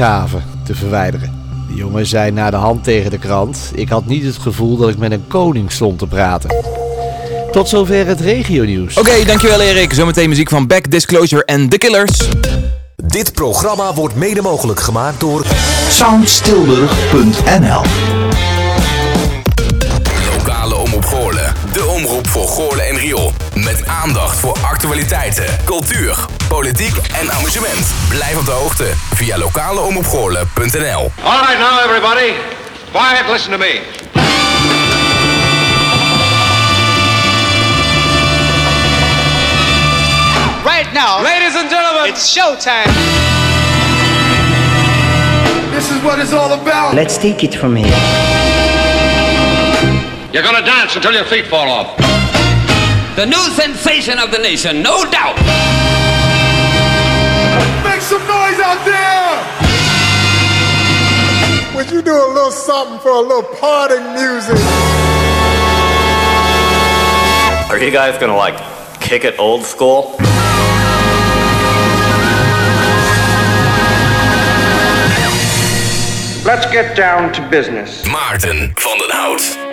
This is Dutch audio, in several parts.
gaven te verwijderen. De jongen zei na de hand tegen de krant: Ik had niet het gevoel dat ik met een koning stond te praten. Tot zover het regionieuws. Oké, dankjewel Erik. Zometeen muziek van Back Disclosure en The Killers. Dit programma wordt mede mogelijk gemaakt door soundstilburg.nl Goorlen en Riool. Met aandacht voor actualiteiten, cultuur, politiek en amusement. Blijf op de hoogte via lokaleomroepgoorlen.nl All right now, everybody. Quiet, listen to me. Right now, Ladies and gentlemen, it's showtime. this is what it's all about. Let's take it from here. You're gonna dance until your feet fall off. The new sensation of the nation, no doubt. Make some noise out there! Would you do a little something for a little parting music? Are you guys gonna like kick it old school? Let's get down to business. Maarten van den Hout.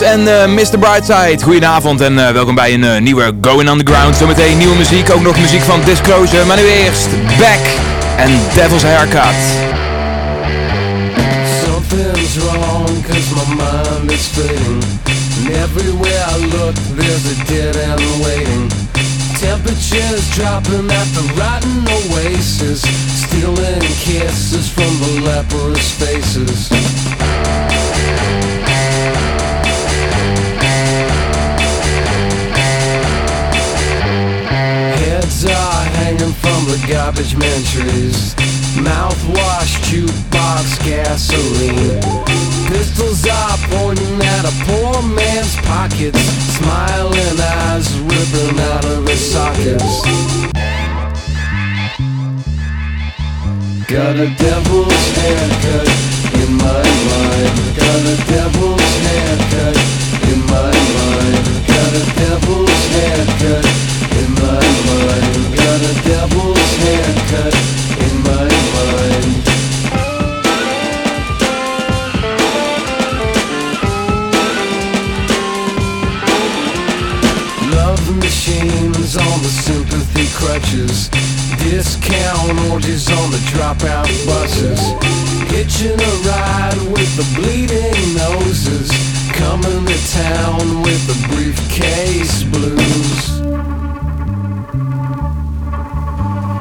En eh, Mr. Brightside. Goedenavond en eh, welkom bij een eh, nieuwe Going Underground. Zometeen nieuwe muziek, ook nog muziek van Disclosure. Maar nu eerst Back en Devil's Haircut. Something's wrong cause my mind is fading And everywhere I look there's a dead end waiting Temperatures dropping at the rotten oasis Stealing kisses from the leprous faces the garbage trees Mouthwash, jukebox, gasoline. Pistols are pointing at a poor man's pockets Smiling eyes ripping out of his sockets. Got a devil's haircut in my mind. Got a devil's haircut in my mind. Got a devil's haircut in my mind. Got a devil's haircut in my mind Love machines on the sympathy crutches. Discount orgies on the dropout buses. Hitching a ride with the bleeding noses. Coming to town with the briefcase blues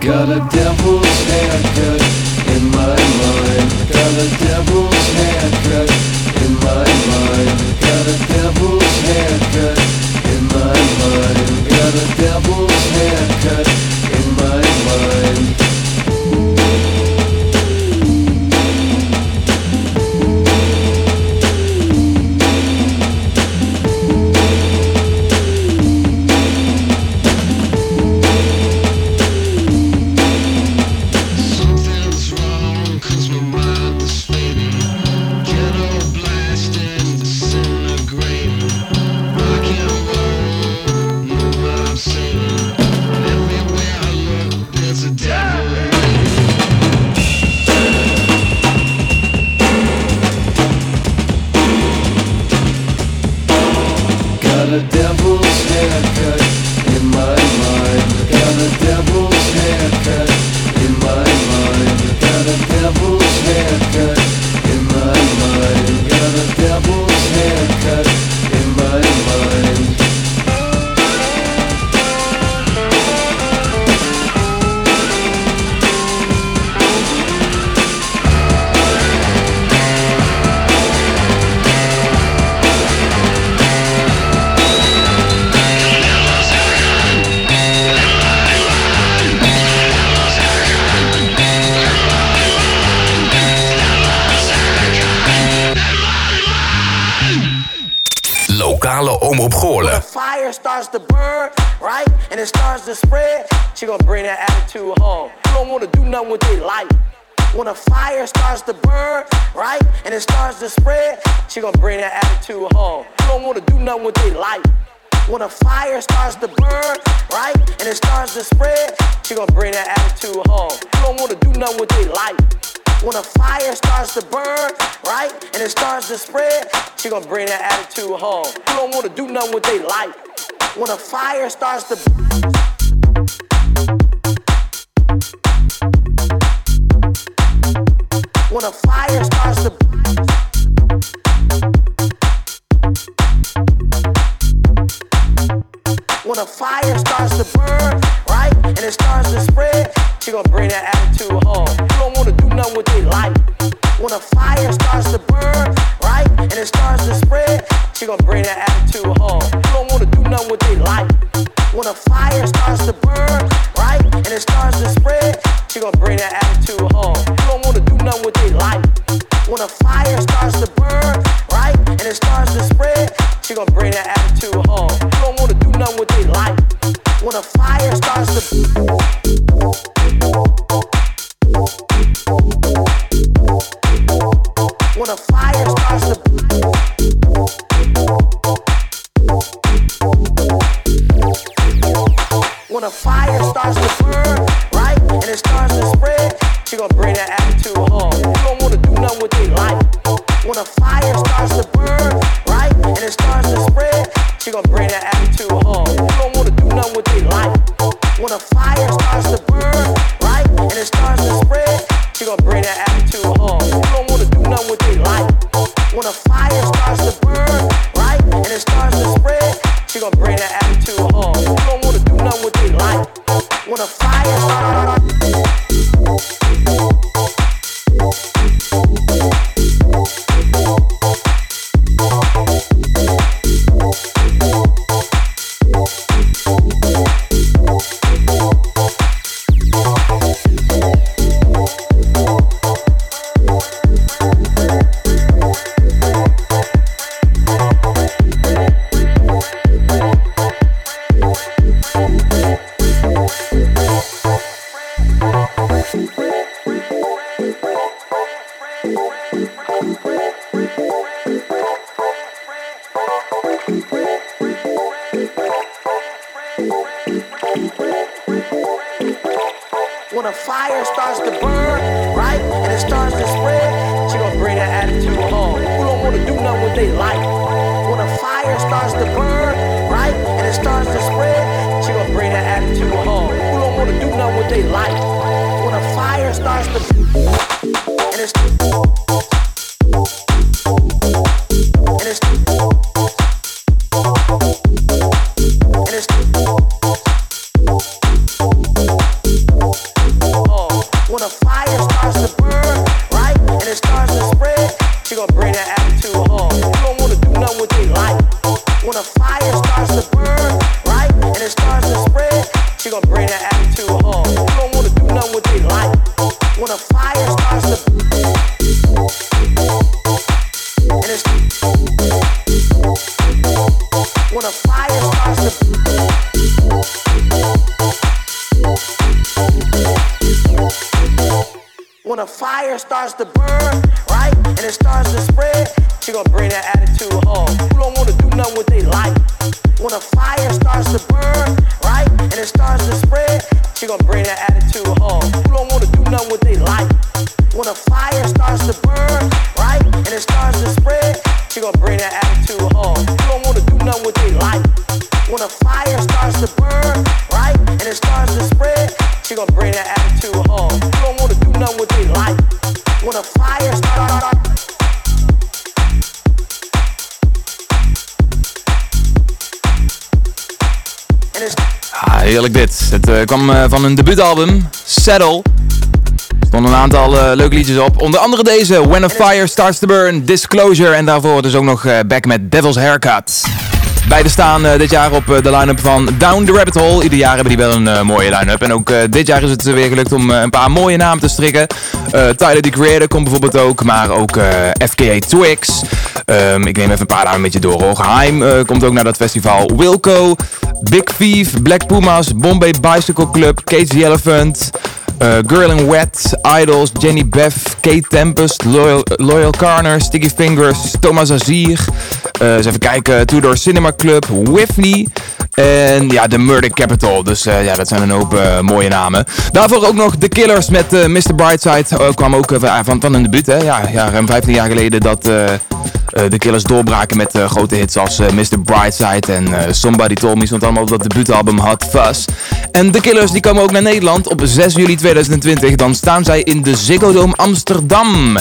Got a devil's haircut in my mind. Got a devil's haircut in my mind. Got a devil's haircut in my mind. Got a devil's haircut in my mind Got a devil's haircut When a fire starts to burn, right? And it starts to spread, she gonna bring that attitude home. You don't wanna do nothing with their life. When a fire starts to burn, right? And it starts to spread, she gonna bring that attitude home. You don't wanna do nothing with their life. When a fire starts to burn, right? And it starts to spread, she gonna bring that attitude home. You don't wanna do nothing with their life. When a fire starts to When a fire starts to burn, right? And it starts to spread, she gonna bring that attitude home. You don't wanna do nothing with. When a fire starts to burn, right? And it starts to spread, gonna bring that attitude home. You don't wanna do nothing with. When a fire starts to burn, right? And it starts to spread, gonna bring that When a fire starts to burn, right? And it starts to spread, she gonna bring that attitude home. You don't wanna do nothing with their life. When a fire starts to When a fire starts to When a fire starts to starts to burn, right, and it starts to spread, she gonna bring that attitude home. Who don't wanna do nothing with they like? When a fire starts to and it's kwam eh, van een debuutalbum, Saddle. Er stonden een aantal eh, leuke liedjes op. Onder andere deze, When a Fire Starts to Burn, Disclosure. En daarvoor dus ook nog eh, Back met Devil's Haircut. Beide staan eh, dit jaar op eh, de line-up van Down the Rabbit Hole. Ieder jaar hebben die wel een eh, mooie line-up. En ook dit jaar is het weer gelukt om een paar mooie namen te strikken. Tyler, the Creator komt bijvoorbeeld ook. Maar ook FKA Twix. Ehm, ik neem even een paar namen met je door. hoor. Geheim eh, komt ook naar dat festival. Wilco, Big Thief, Black Pumas, Bombay Bicycle Club, Cage the Elephant... eh, Girl in Wet, Idols, Jenny Beff, Kate Tempest, Loyal, Loyal Carner, Sticky Fingers, Thomas Azier. eh, eens even kijken, Two Door Cinema Club, Whitney. En ja, The Murder Capital. Dus eh, ja, dat zijn een hoop mooie namen. Daarvoor ook nog The Killers met eh, Mr. Brightside. Kwam ook van, van een debuut, hè. Ja, ja, ruim 15 jaar geleden dat... de Killers doorbraken met grote hits als Mr. Brightside en Somebody Told Me stond allemaal op dat debuutalbum Hot Fuzz. En de Killers die komen ook naar Nederland op 6 juli 2020. Dan staan zij in de Ziggo Dome Amsterdam.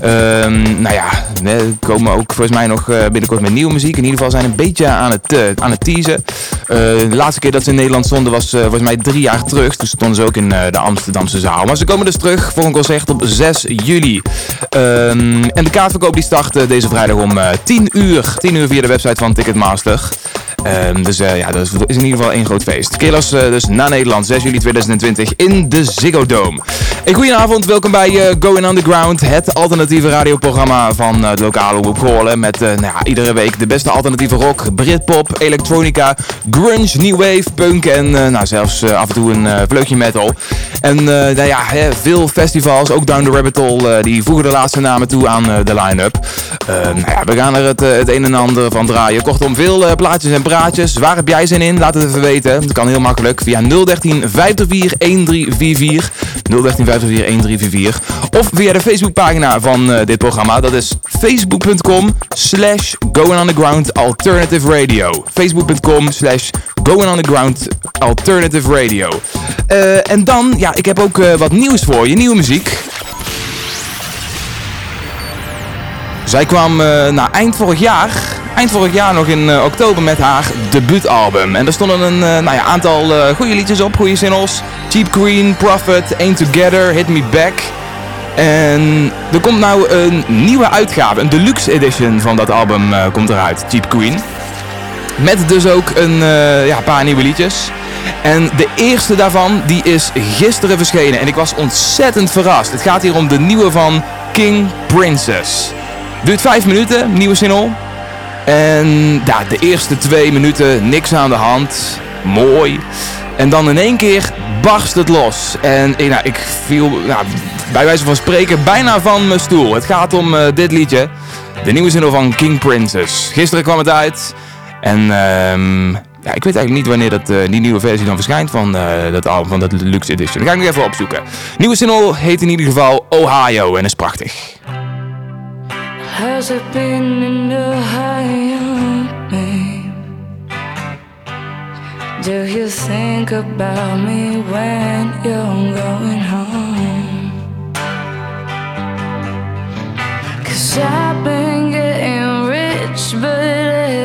Ehm, nou ja, we komen ook volgens mij nog eh, binnenkort met nieuwe muziek. In ieder geval zijn een beetje aan het, eh, aan het teasen. Eh, de laatste keer dat ze in Nederland stonden was volgens mij drie jaar terug. Toen stonden ze ook in de Amsterdamse zaal. Maar ze komen dus terug voor een concert op 6 juli. Ehm, en de kaartverkoop die start deze vrijdag om eh 10 uur. 10 uur via de website van Ticketmaster. Ehm, dus ja, dat is, in ieder geval één groot feest. Killers dus naar Nederland, 6 juli 2020 in de Ziggo Dome. Een goedenavond, welkom bij eh, Going Underground, het alternatieve radioprogramma van eh, het lokale Goorlen. Met eh, nou ja, iedere week de beste alternatieve rock, Britpop, elektronica, grunge, new wave, punk en nou, zelfs af en toe een vleugje metal. En nou ja, hè, veel festivals, ook Down the Rabbit Hole, die voegen de laatste namen toe aan de line-up. Nou ja, we gaan er het, het een en ander van draaien. Kortom, veel plaatjes en praatjes. Waar heb jij zin in? Laat het even weten. Dat kan heel makkelijk via 013 534 1344. 013 Of via de Facebookpagina van eh, dit programma. Dat is facebook.com slash Going Underground Alternative Radio. Facebook.com slash Going Underground Alternative Radio. Eh, en dan, ja, ik heb ook eh, wat nieuws voor je. Nieuwe muziek. Zij kwam na eind vorig jaar, eind vorig jaar nog in eh, oktober met haar debuutalbum. En er stonden een eh, nou ja, aantal eh, goede liedjes op, goede singles. Cheap Queen, Prophet, Ain't Together, Hit Me Back. En er komt nou een nieuwe uitgave, een deluxe edition van dat album komt eruit, Cheap Queen. Met dus ook een ja, paar nieuwe liedjes. En de eerste daarvan die is gisteren verschenen. En ik was ontzettend verrast. Het gaat hier om de nieuwe van King Princess. Duurt vijf minuten, nieuwe single. En ja, de eerste twee minuten niks aan de hand. Mooi. En dan in één keer barst het los. En eh, nou, ik viel nou, bij wijze van spreken bijna van mijn stoel. Het gaat om eh, dit liedje. De nieuwe single van King Princess. Gisteren kwam het uit. En ehm, ja, ik weet eigenlijk niet wanneer dat, eh, die nieuwe versie dan verschijnt van eh, dat album, van dat Deluxe Edition. Dat ga ik nog even opzoeken. Nieuwe single heet in ieder geval Ohio en is prachtig. Has it been in Ohio, babe? Do you think about me when you're going home? Cause I've been getting rich, but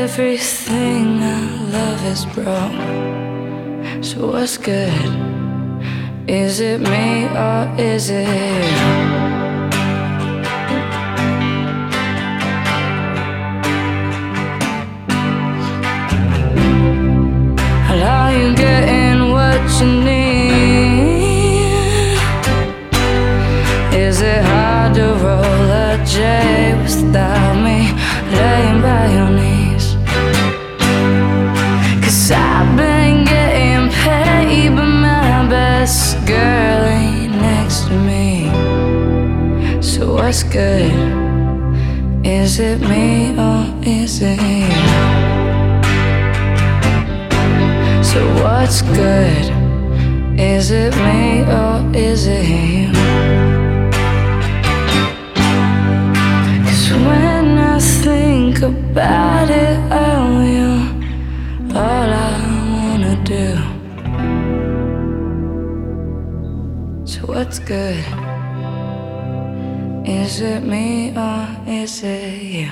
everything I love is broke. So what's good? Is it me or is it Are you getting what you need? Is it hard to roll a J without me laying by your knees? Cause I've been getting paid, but my best girl ain't next to me. So what's good? Is it me or is it you? So what's good? Is it me or is it you? Cause when I think about it, oh, you're all I wanna do. So what's good? Is it me or is it you?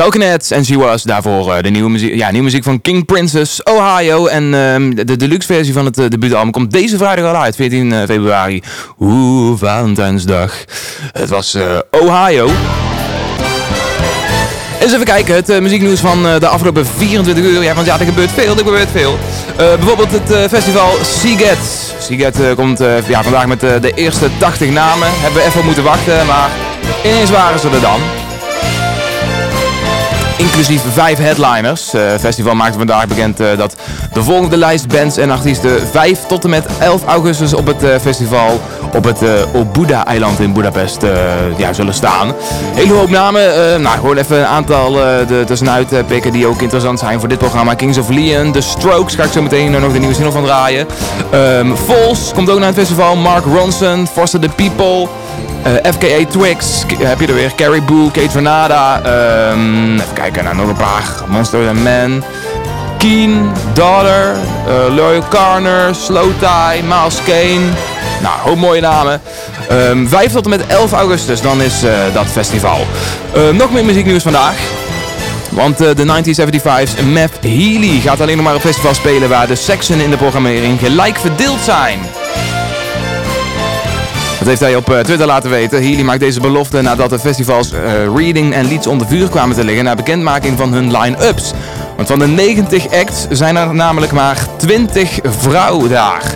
Talking en She Was. Daarvoor eh, de nieuwe muziek, ja, nieuwe muziek van King Princess, Ohio. En ehm, de deluxe versie van het uh, debuutalbum komt deze vrijdag al uit, 14 eh, februari. Oeh, Valentijnsdag. Het was Ohio. Eens even kijken, het muzieknieuws van de afgelopen 24 uur. Ja, want ja, er gebeurt veel, er gebeurt veel. Bijvoorbeeld het festival Seagat. Seagat komt ja, vandaag met de eerste 80 namen. Hebben we even moeten wachten, maar ineens waren ze er dan inclusief vijf headliners. Eh, festival maakte vandaag bekend eh, dat de volgende lijst bands en artiesten 5 tot en met 11 augustus op het eh, festival op het Obuda-eiland in Budapest ja, zullen staan. Hele hoop namen. nou, gewoon even een aantal er tussenuit pikken die ook interessant zijn voor dit programma. Kings of Leon, The Strokes, ga ik zo meteen nog de nieuwe single van draaien. Ehm Vols komt ook naar het festival. Mark Ronson, Foster the People. Eh, FKA Twix, heb je er weer. Carrie Boo, Kate Vernada. ehm, even kijken naar nog een paar. Monster Man. Keen, Daughter, eh, Loyal Carner, Slow Tie, Miles Kane. Nou, hoop mooie namen. Ehm 5 tot en met 11 augustus, dan is eh, dat festival. Nog meer muzieknieuws vandaag. Want de 1975's Meth Healy gaat alleen nog maar op festival spelen waar de seksen in de programmering gelijk verdeeld zijn. Dat heeft hij op eh, Twitter laten weten. Healy maakt deze belofte nadat de festivals eh, Reading en Leeds onder vuur kwamen te liggen na bekendmaking van hun line-ups. Want van de 90 acts zijn er namelijk maar 20 vrouwen daar.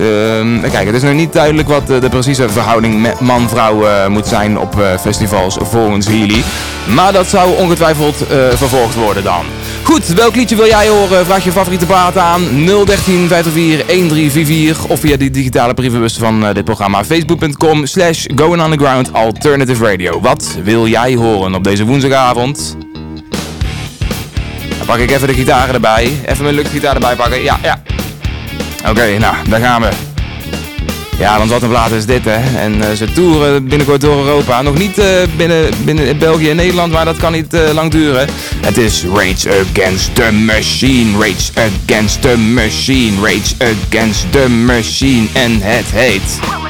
Ehm, kijk, het is nog niet duidelijk wat eh, de precieze verhouding man-vrouw eh, moet zijn op eh, festivals volgens Healy. Maar dat zou ongetwijfeld vervolgd worden dan. Goed, welk liedje wil jij horen? Vraag je favoriete plaat aan 013 504 1344 of via de digitale brievenbus van dit programma facebook.com slash going underground alternative radio. Wat wil jij horen op deze woensdagavond? Dan pak ik even de gitaren erbij. Even mijn luchtgitaar erbij pakken. Ja, ja. Oké, nou, daar gaan we. Ja, want wat een plaat is dit, hè. En eh, ze toeren binnenkort door Europa. Nog niet eh, binnen, binnen België en Nederland, maar dat kan niet eh, lang duren. Het is Rage Against the Machine. Rage Against the Machine. Rage Against the Machine. En het heet...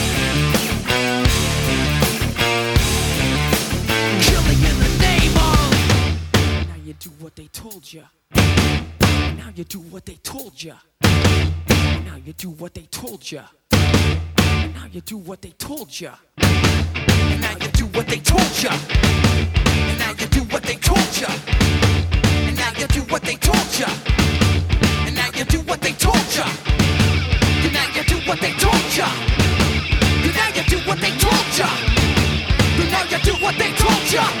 do what they told you. Now you do what they told you. Now you do what they told you. Now you do what they told you. Now you do what they told you. Now you do what they told you. And now you do what they told you. And now you do what they told you. And now you do what they told you. And now you do what they told you. And now you do what they told you.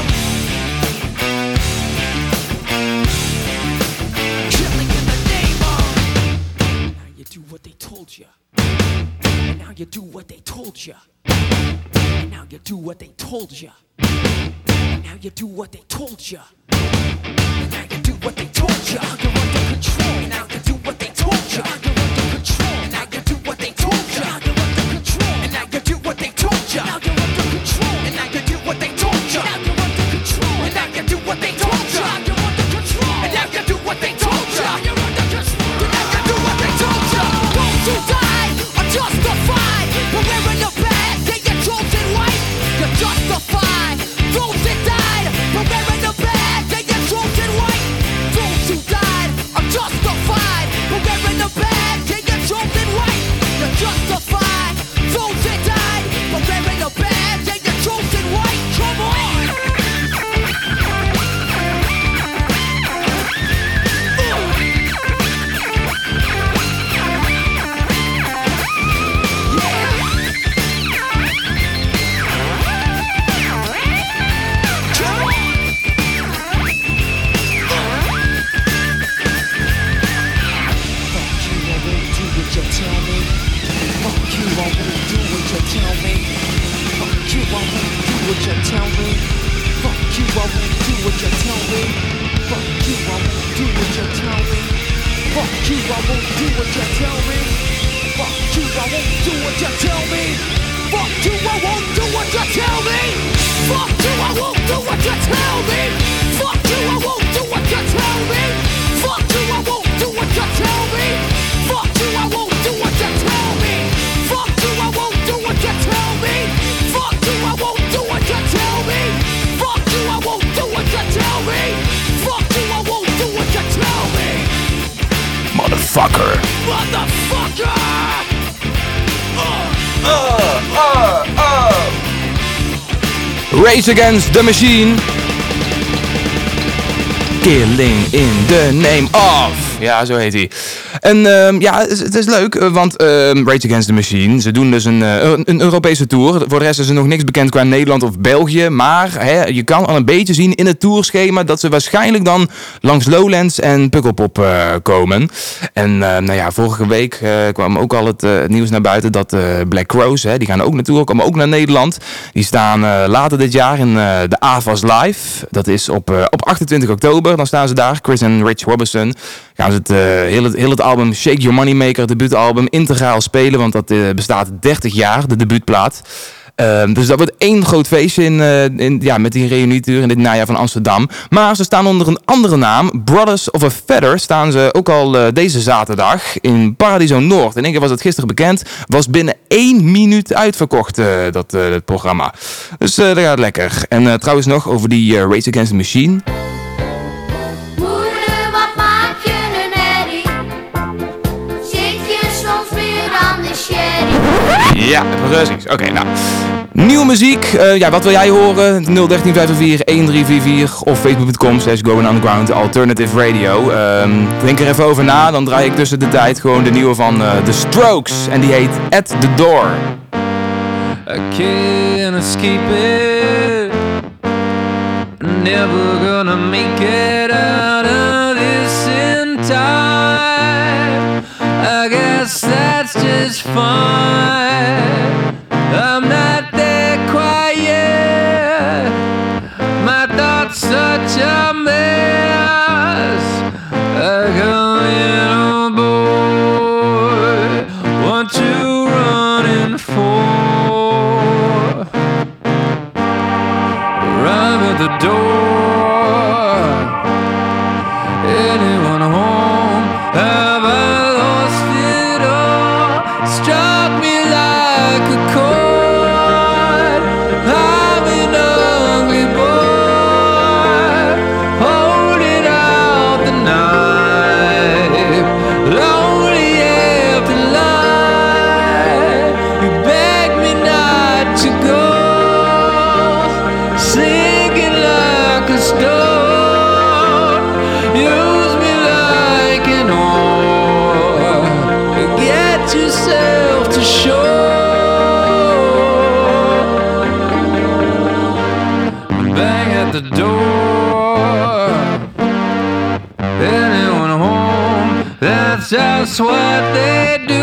Do what they told you. And now you do what they told you. And now you do what they told you. And now you do what they told you. And now you do what they told you. You're under control. And now you do what they told you. You're under control. And now you do what they told you. You're under control. And now you do what they told you. Against the Machine. Killing in the name of. Ja, zo heet hij. En ehm, ja, het is, leuk, eh, want ehm, Rage Against the Machine, ze doen dus een, eh, een, een Europese tour. Voor de rest is er nog niks bekend qua Nederland of België. Maar hè, je kan al een beetje zien in het tourschema dat ze waarschijnlijk dan langs Lowlands en Pukkelpop eh, komen. En nou ja, vorige week kwam ook al het, nieuws naar buiten dat Black Crows, hè, die gaan ook naartoe, komen ook naar Nederland. Die staan later dit jaar in de AVAS Live. Dat is op, op 28 oktober, dan staan ze daar. Chris en Rich Robinson ze het, eh, heel, het, album Shake Your Moneymaker, het debuutalbum, integraal spelen. Want dat eh, bestaat 30 jaar, de debuutplaat. Ehm, dus dat wordt één groot feestje in, eh, in, ja, met die reunietour in dit najaar van Amsterdam. Maar ze staan onder een andere naam. Brothers of a Feather staan ze ook al deze zaterdag in Paradiso Noord. In één keer was het gisteren bekend. Was binnen één minuut uitverkocht, dat het programma. Dus dat gaat lekker. En trouwens nog over die Race Against the Machine. Ja, precies. Oké, nou. Nieuwe muziek. Eh, ja, wat wil jij horen? 01354 1344 of facebook.com slash going underground alternative radio. Ehm, denk er even over na. Dan draai ik tussen de tijd gewoon de nieuwe van eh, The Strokes. En die heet At The Door. I can't escape it. Never gonna make it out of this in time. I guess that's just fine. I'm not That's what they do.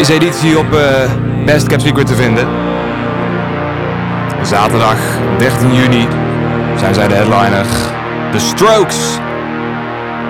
Deze editie op eh, Best Cap Secret te vinden. Zaterdag 13 juni zijn zij de headliner. The Strokes.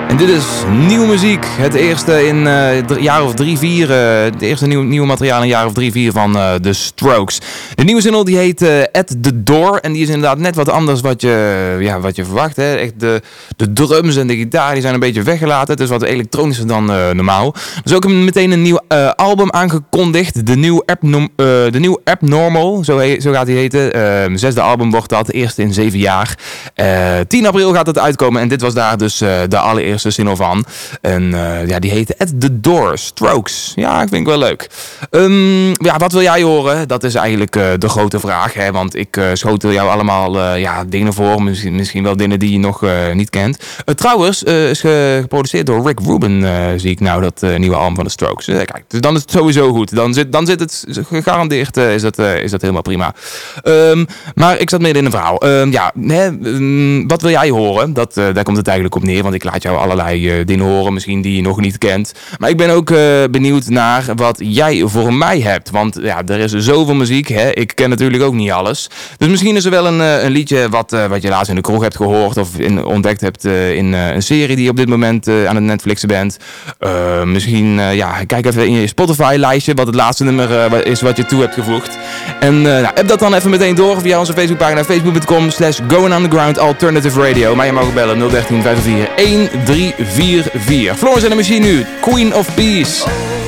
En dit is nieuwe muziek. Het eerste in eh, jaar of drie, vier. eh, het eerste nieuw, nieuwe materiaal in jaar of drie, vier van eh The Strokes. De nieuwe single die heet eh, At The Door. En die is inderdaad net wat anders wat je, ja, wat je verwacht. Hè. Echt de, de drums en de gitaar die zijn een beetje weggelaten. Het is wat elektronischer dan eh, normaal. Is ook een- meteen een nieuw eh, album aangekondigd. De Abnorm, eh, de nieuwe Abnormal, zo, zo gaat die heten. Ehm, zesde album wordt dat, eerste in zeven jaar. Eh 10 april gaat het uitkomen en dit was daar dus de allereerste single van. En ja, die heette At The Door, Strokes. Ja, ik vind ik wel leuk. Ehm, ja, wat wil jij horen? Dat is eigenlijk de grote vraag. Hè? Want ik eh, schotel jou allemaal eh, ja, dingen voor. Misschien, misschien wel dingen die je nog eh, niet kent. Eh, trouwens, eh, is ge- geproduceerd door Rick Rubin, eh, zie ik nou, dat eh, nieuwe album van de Strokes. Eh, kijk, dus dan is het sowieso goed. Dan zit, dan zit het gegarandeerd, eh, is, dat, eh, is dat helemaal prima. Ehm, maar ik zat midden in een verhaal. Ehm, ja, hè, mm, wat wil jij horen? Dat, eh, daar komt het eigenlijk op neer, want ik laat jou allerlei eh, dingen horen, misschien die je nog niet kent. Maar ik ben ook eh, benieuwd naar wat jij voor mij hebt. Want ja, er is zoveel muziek. Hè? Ik ken natuurlijk ook niet alles. Dus misschien is er wel een, eh, een liedje wat, eh, wat je laatst in de kroeg hebt gehoord of in, ontdekt hebt eh, in een serie die je op dit moment aan het Netflixen bent. Misschien, ja, kijk even in je Spotify-lijstje wat het laatste nummer is wat je toe hebt gevoegd. En nou, heb dat dan even meteen door via onze Facebookpagina facebook.com slash going underground alternative radio. Maar je mag ook bellen 013 504 1344. Floris en de machine nu, Queen of Peace.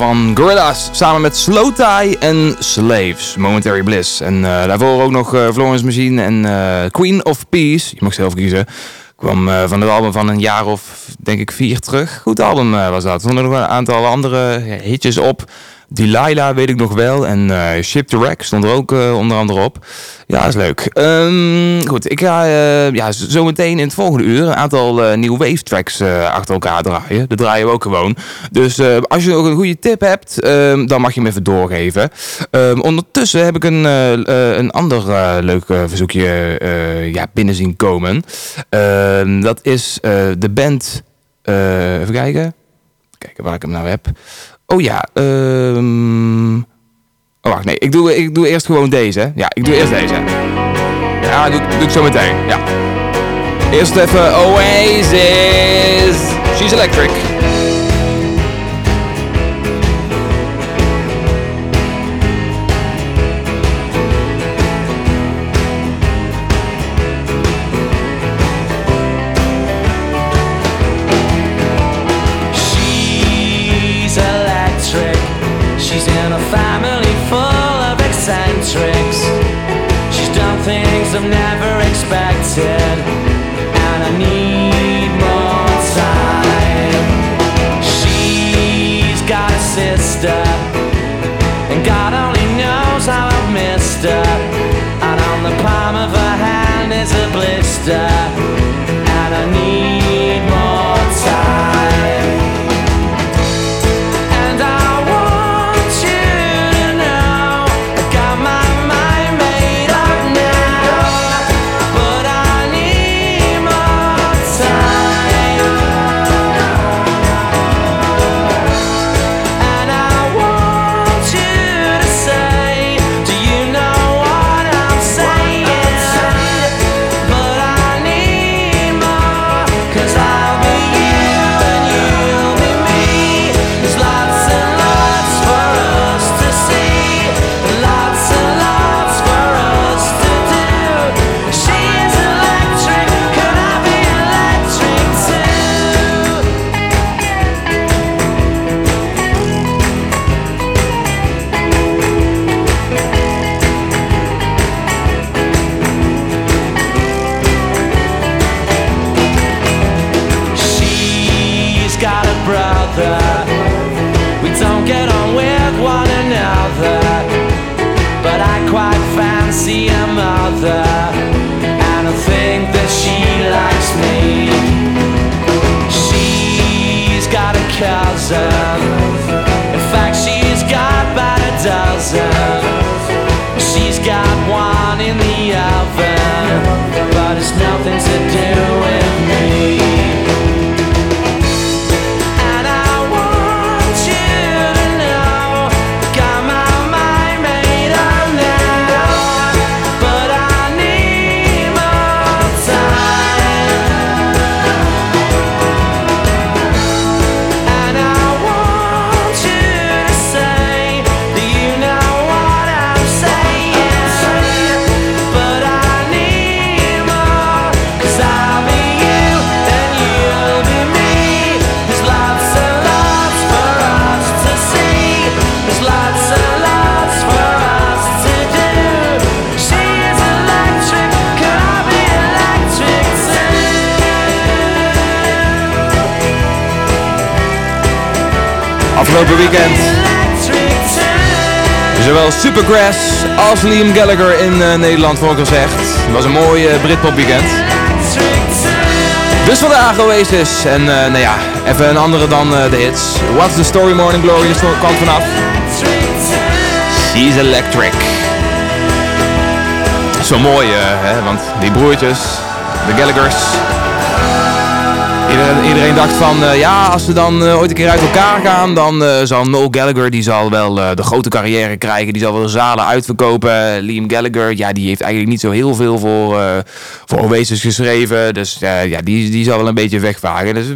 van Gorillaz samen met Slow Tie en Slaves, Momentary Bliss. En eh, daarvoor ook nog eh, Florence Machine en eh, Queen of Peace, je mag zelf kiezen. Kwam van het album van een jaar of denk ik vier terug. Goed album was dat. Er stonden nog een aantal andere hitjes op. Delilah weet ik nog wel. En uh, Ship the Wreck stond er ook eh, onder andere op. Ja, is leuk. Ehm, goed, ik ga uh, ja, zometeen in het volgende uur een aantal nieuwe wave tracks achter elkaar draaien. Dat draaien we ook gewoon. Dus als je nog een goede tip hebt, ehm, dan mag je hem even doorgeven. Ehm, ondertussen heb ik een, een ander leuk verzoekje ja, binnen zien komen. dat is de band... even kijken. Kijken waar ik hem nou heb. Oh ja, um... oh, wacht, nee. Ik doe, ik doe eerst gewoon deze. Ja, ik doe eerst deze. Ja, doe, doe ik zo meteen. Ja. Eerst even Oasis. She's electric. Weekend zowel Supergrass als Liam Gallagher in eh, Nederland, voor gezegd. Het was een mooi eh, Britpop weekend. Dus vandaag Oasis. En eh, nou ja, even een andere dan de hits. What's the Story Morning Glory is kant vanaf. She's Electric. Zo mooi, hè, want die broertjes, de Gallaghers. Iedereen, dacht van, eh, ja, als ze dan eh, ooit een keer uit elkaar gaan, dan eh, zal Noel Gallagher, die zal wel de grote carrière krijgen. Die zal wel zalen uitverkopen. Liam Gallagher, ja, die heeft eigenlijk niet zo heel veel voor, voor Oasis geschreven. Dus ja, die, die zal wel een beetje wegvagen. Dus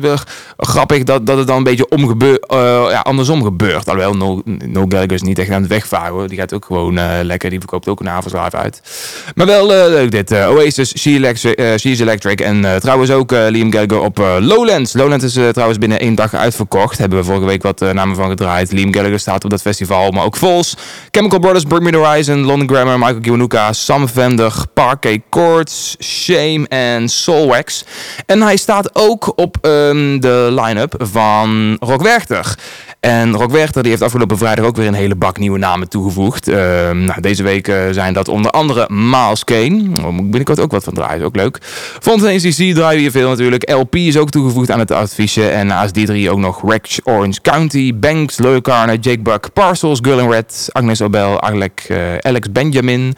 grappig dat, dat het dan een beetje omgebeur, eh, ja, andersom gebeurt. Alhoewel, Noel, Noel Gallagher is niet echt aan het wegvagen hoor. Die gaat ook gewoon eh, lekker, die verkoopt ook een avondslaaf uit. Maar wel eh, leuk dit. Oasis, She Electric, She's Electric. En trouwens ook Liam Gallagher op Lowlands. Lowlands is trouwens binnen één dag uitverkocht. Hebben we vorige week wat namen van gedraaid. Liam Gallagher staat op dat festival. Maar ook Vols, Chemical Brothers, Bring Me The Horizon, London Grammar, Michael Kiwanuka, Sam Vender, Parquet Courts, Shame en Soulwax. En hij staat ook op ehm, de line-up van Rock Werchter. En Rock Werchter die heeft afgelopen vrijdag ook weer een hele bak nieuwe namen toegevoegd. Ehm, nou, deze week eh, zijn dat onder andere Miles Kane. Daar moet ik binnenkort ook wat van draaien, is ook leuk. Fontaine CC draaien hier veel natuurlijk. LP is ook toegevoegd aan het adviesje. En naast die drie ook nog Rex Orange County, Banks, Leukarne, Jake Buck, Parcels, Girl in Red, Agnes Obel, Alec, eh, Alex Benjamin...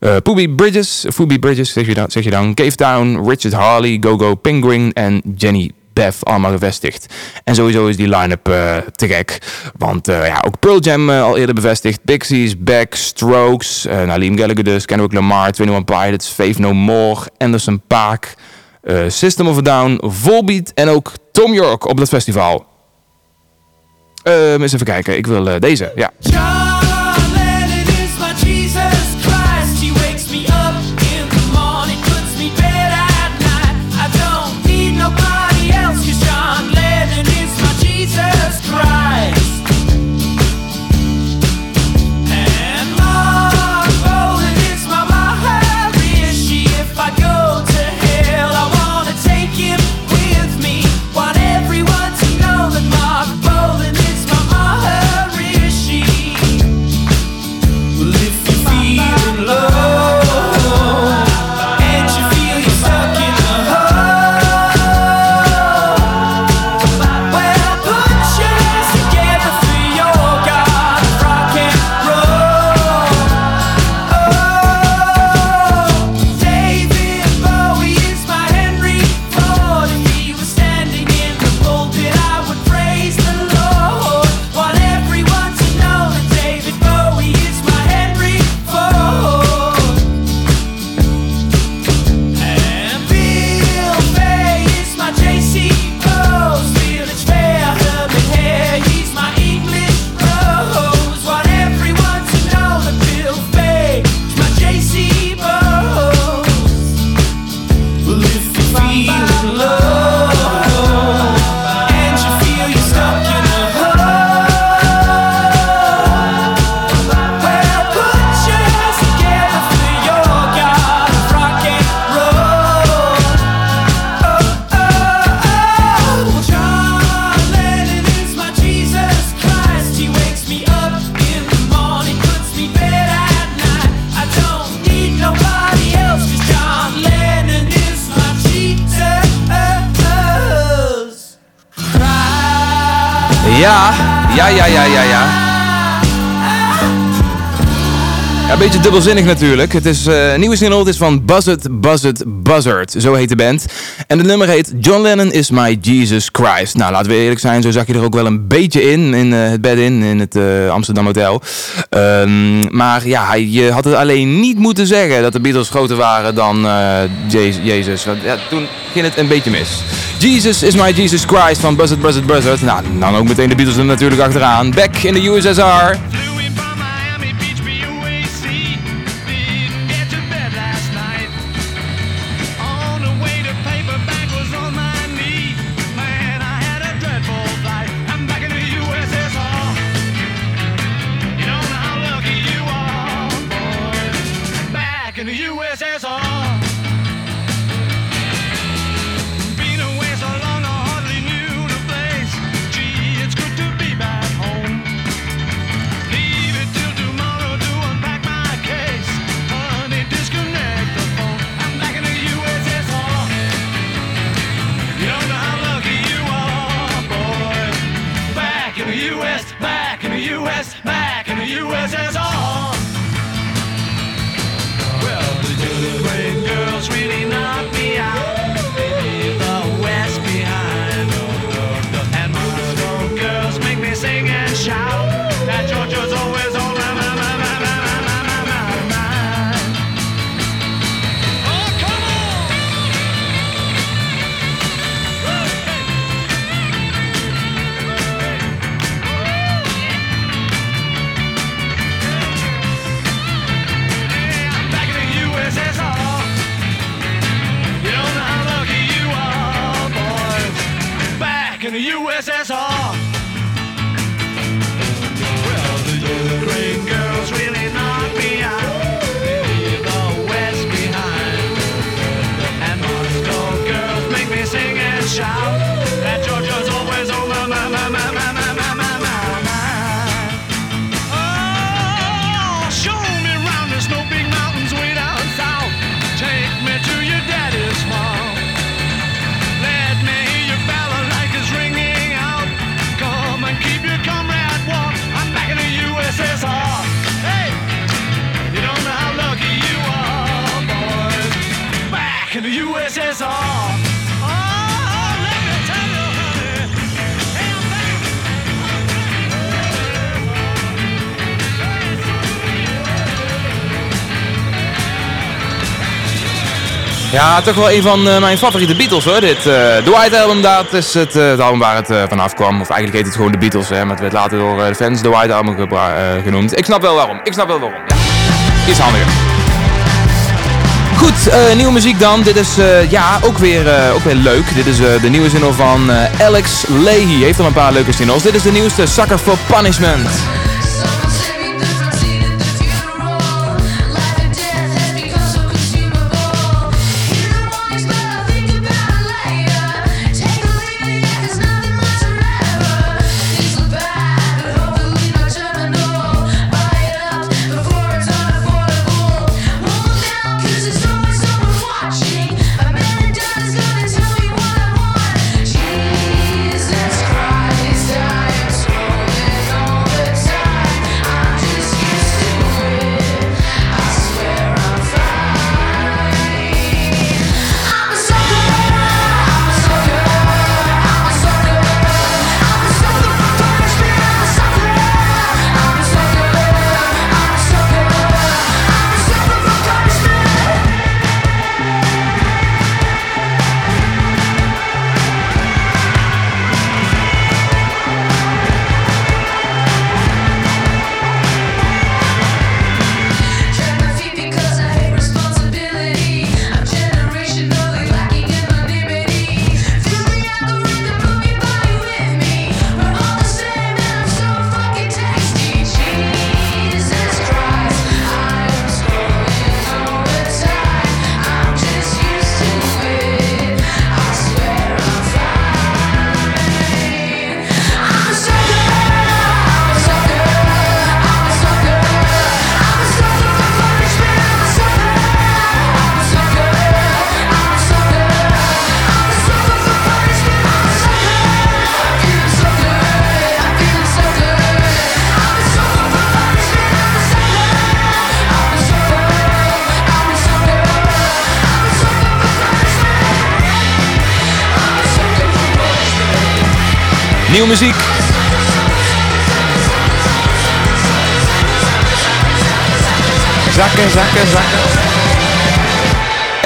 Uh, Phoebe Bridges, Phoebe Bridges zeg je, dan, Cave Town, Richard Harley, Gogo Penguin en Jenny Bev allemaal gevestigd. En sowieso is die line-up eh, te gek. Want eh, ja, ook Pearl Jam eh, al eerder bevestigd. Pixies, Beck, Strokes, uh, Liam Gallagher dus, Kendrick Lamar, 21 Pilots, Faith No More, Anderson Paak, System of a Down, Volbeat en ook Tom York op dat festival. Ehm, eens even kijken, ik wil deze, ja. Dubbelzinnig natuurlijk. Het is eh, een nieuwe single, het is van Buzzard, Buzzard, Buzzard. Zo heet de band. En het nummer heet John Lennon is my Jesus Christ. Nou, laten we eerlijk zijn, zo zag je er ook wel een beetje in, in eh, het bed in, in het eh, Amsterdam Hotel. Ehm, maar ja, je had het alleen niet moeten zeggen dat de Beatles groter waren dan Je- Jezus. Want ja, toen ging het een beetje mis. Jesus is my Jesus Christ van Buzzard, Buzzard, Buzzard. Nou, dan ook meteen de Beatles er natuurlijk achteraan. Back in the USSR. There's no big mountains Ja, toch wel een van eh, mijn favoriete Beatles hoor. Dit, eh The White Album, dat is het, eh, album waar het eh, vanaf kwam. Of eigenlijk heet het gewoon de Beatles, hè, maar het werd later door eh, de fans The White Album eh, genoemd. Ik snap wel waarom, ik snap wel waarom. Ja. Handiger. Goed, eh, nieuwe muziek dan. Dit is eh, ja, ook weer, eh, ook weer leuk. Dit is eh, de nieuwe single van eh, Alex Leahy. Heeft al een paar leuke singles. Dit is de nieuwste Sucker for Punishment.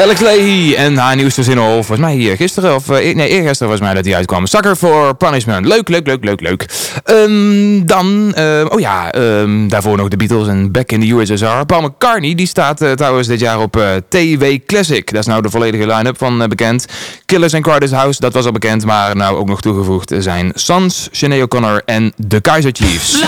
Alex Leahy en haar nieuwste single, volgens mij hier gisteren, of eh, nee, eergisteren was mij dat die uitkwam. Sucker for Punishment. Leuk, leuk, leuk, leuk, leuk. Ehm, dan, ehm, oh ja, ehm, daarvoor nog de Beatles en Back in the USSR. Paul McCartney, die staat eh, trouwens dit jaar op eh, TW Classic. Dat is nou de volledige line-up van bekend. Killers and Carter's House, dat was al bekend, maar nou ook nog toegevoegd zijn Sons, Sinead O'Connor en de Kaiser Chiefs.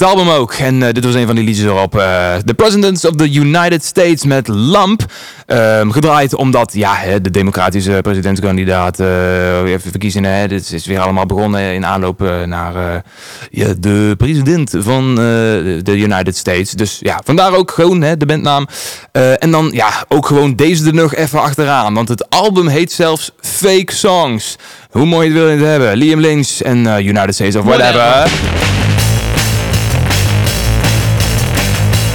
Goed album ook. En eh, dit was een van die liedjes erop. eh, the Presidents of the United States met Lamp. Ehm, gedraaid omdat ja, de democratische presidentskandidaat, eh, even verkiezingen, hè, dit is weer allemaal begonnen in aanloop eh, naar eh, ja, de president van eh, de United States. Dus ja, vandaar ook gewoon hè, de bandnaam. Eh, en dan ja, ook gewoon deze er nog even achteraan. Want het album heet zelfs Fake Songs. Hoe mooi het wil je het hebben. Liam Lynch en eh, United States of whatever.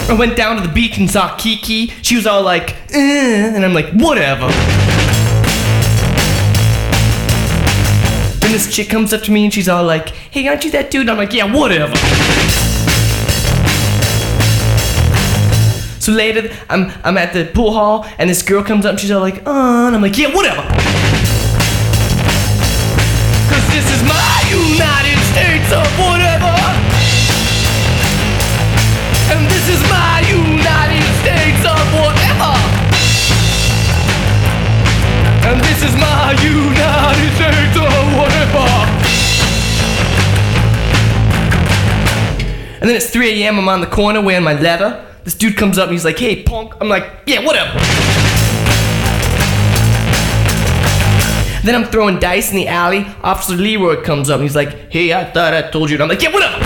I went down to the beach and saw Kiki. She was all like, eh, and I'm like, whatever. Then this chick comes up to me and she's all like, hey, aren't you that dude? I'm like, yeah, whatever. So later, I'm I'm at the pool hall and this girl comes up and she's all like, uh, and I'm like, yeah, whatever. Cause this is my United States of whatever. And then it's 3 a.m. I'm on the corner wearing my leather. This dude comes up and he's like, hey, punk. I'm like, yeah, whatever. Then I'm throwing dice in the alley. Officer Leroy comes up and he's like, hey, I thought I told you. And I'm like, yeah, whatever.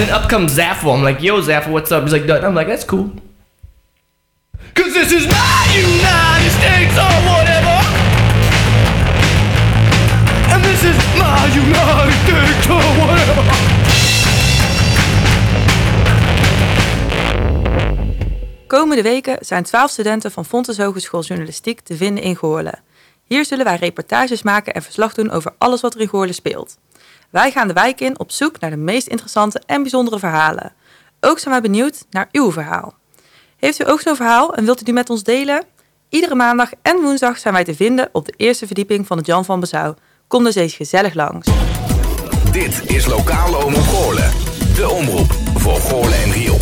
Then up comes Zaffo. I'm like, yo, Zaffo, what's up? He's like, "Dud." I'm like, that's cool. Cause this is my United States or whatever. And this is my United States or whatever. Komende weken zijn 12 studenten van Fontes Hogeschool Journalistiek te vinden in Goorlen. Hier zullen wij reportages maken en verslag doen over alles wat er in Goorlen speelt. Wij gaan de wijk in op zoek naar de meest interessante en bijzondere verhalen. Ook zijn wij benieuwd naar uw verhaal. Heeft u ook zo'n verhaal en wilt u die met ons delen? Iedere maandag en woensdag zijn wij te vinden op de eerste verdieping van het Jan van Bezouw. Kom dus eens gezellig langs. Dit is Lokale Omroep Goorlen. De omroep voor Goorlen en Riool.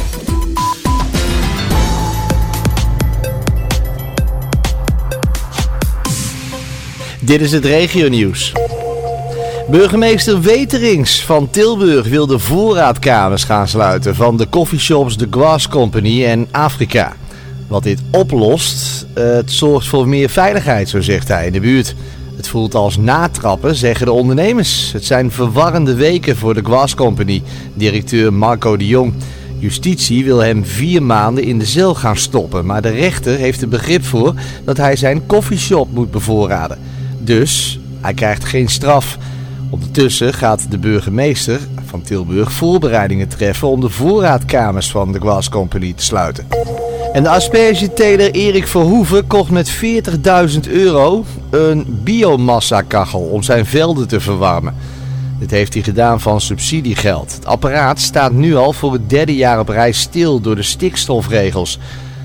Dit is het regionieuws. Burgemeester Weterings van Tilburg wil de voorraadkamers gaan sluiten van de coffeeshops The Glass Company en Afrika. Wat dit oplost, het zorgt voor meer veiligheid, zo zegt hij in de buurt. Het voelt als natrappen, zeggen de ondernemers. Het zijn verwarrende weken voor de Glass Company, directeur Marco de Jong. Justitie wil hem vier maanden in de cel gaan stoppen, maar de rechter heeft er begrip voor dat hij zijn coffeeshop moet bevoorraden. Dus hij krijgt geen straf. Ondertussen gaat de burgemeester van Tilburg voorbereidingen treffen om de voorraadkamers van de Glass Company te sluiten. En de aspergeteler Erik Verhoeven kocht met 40.000 euro een biomassa-kachel om zijn velden te verwarmen. Dit heeft hij gedaan van subsidiegeld. Het apparaat staat nu al voor het derde jaar op rij stil door de stikstofregels.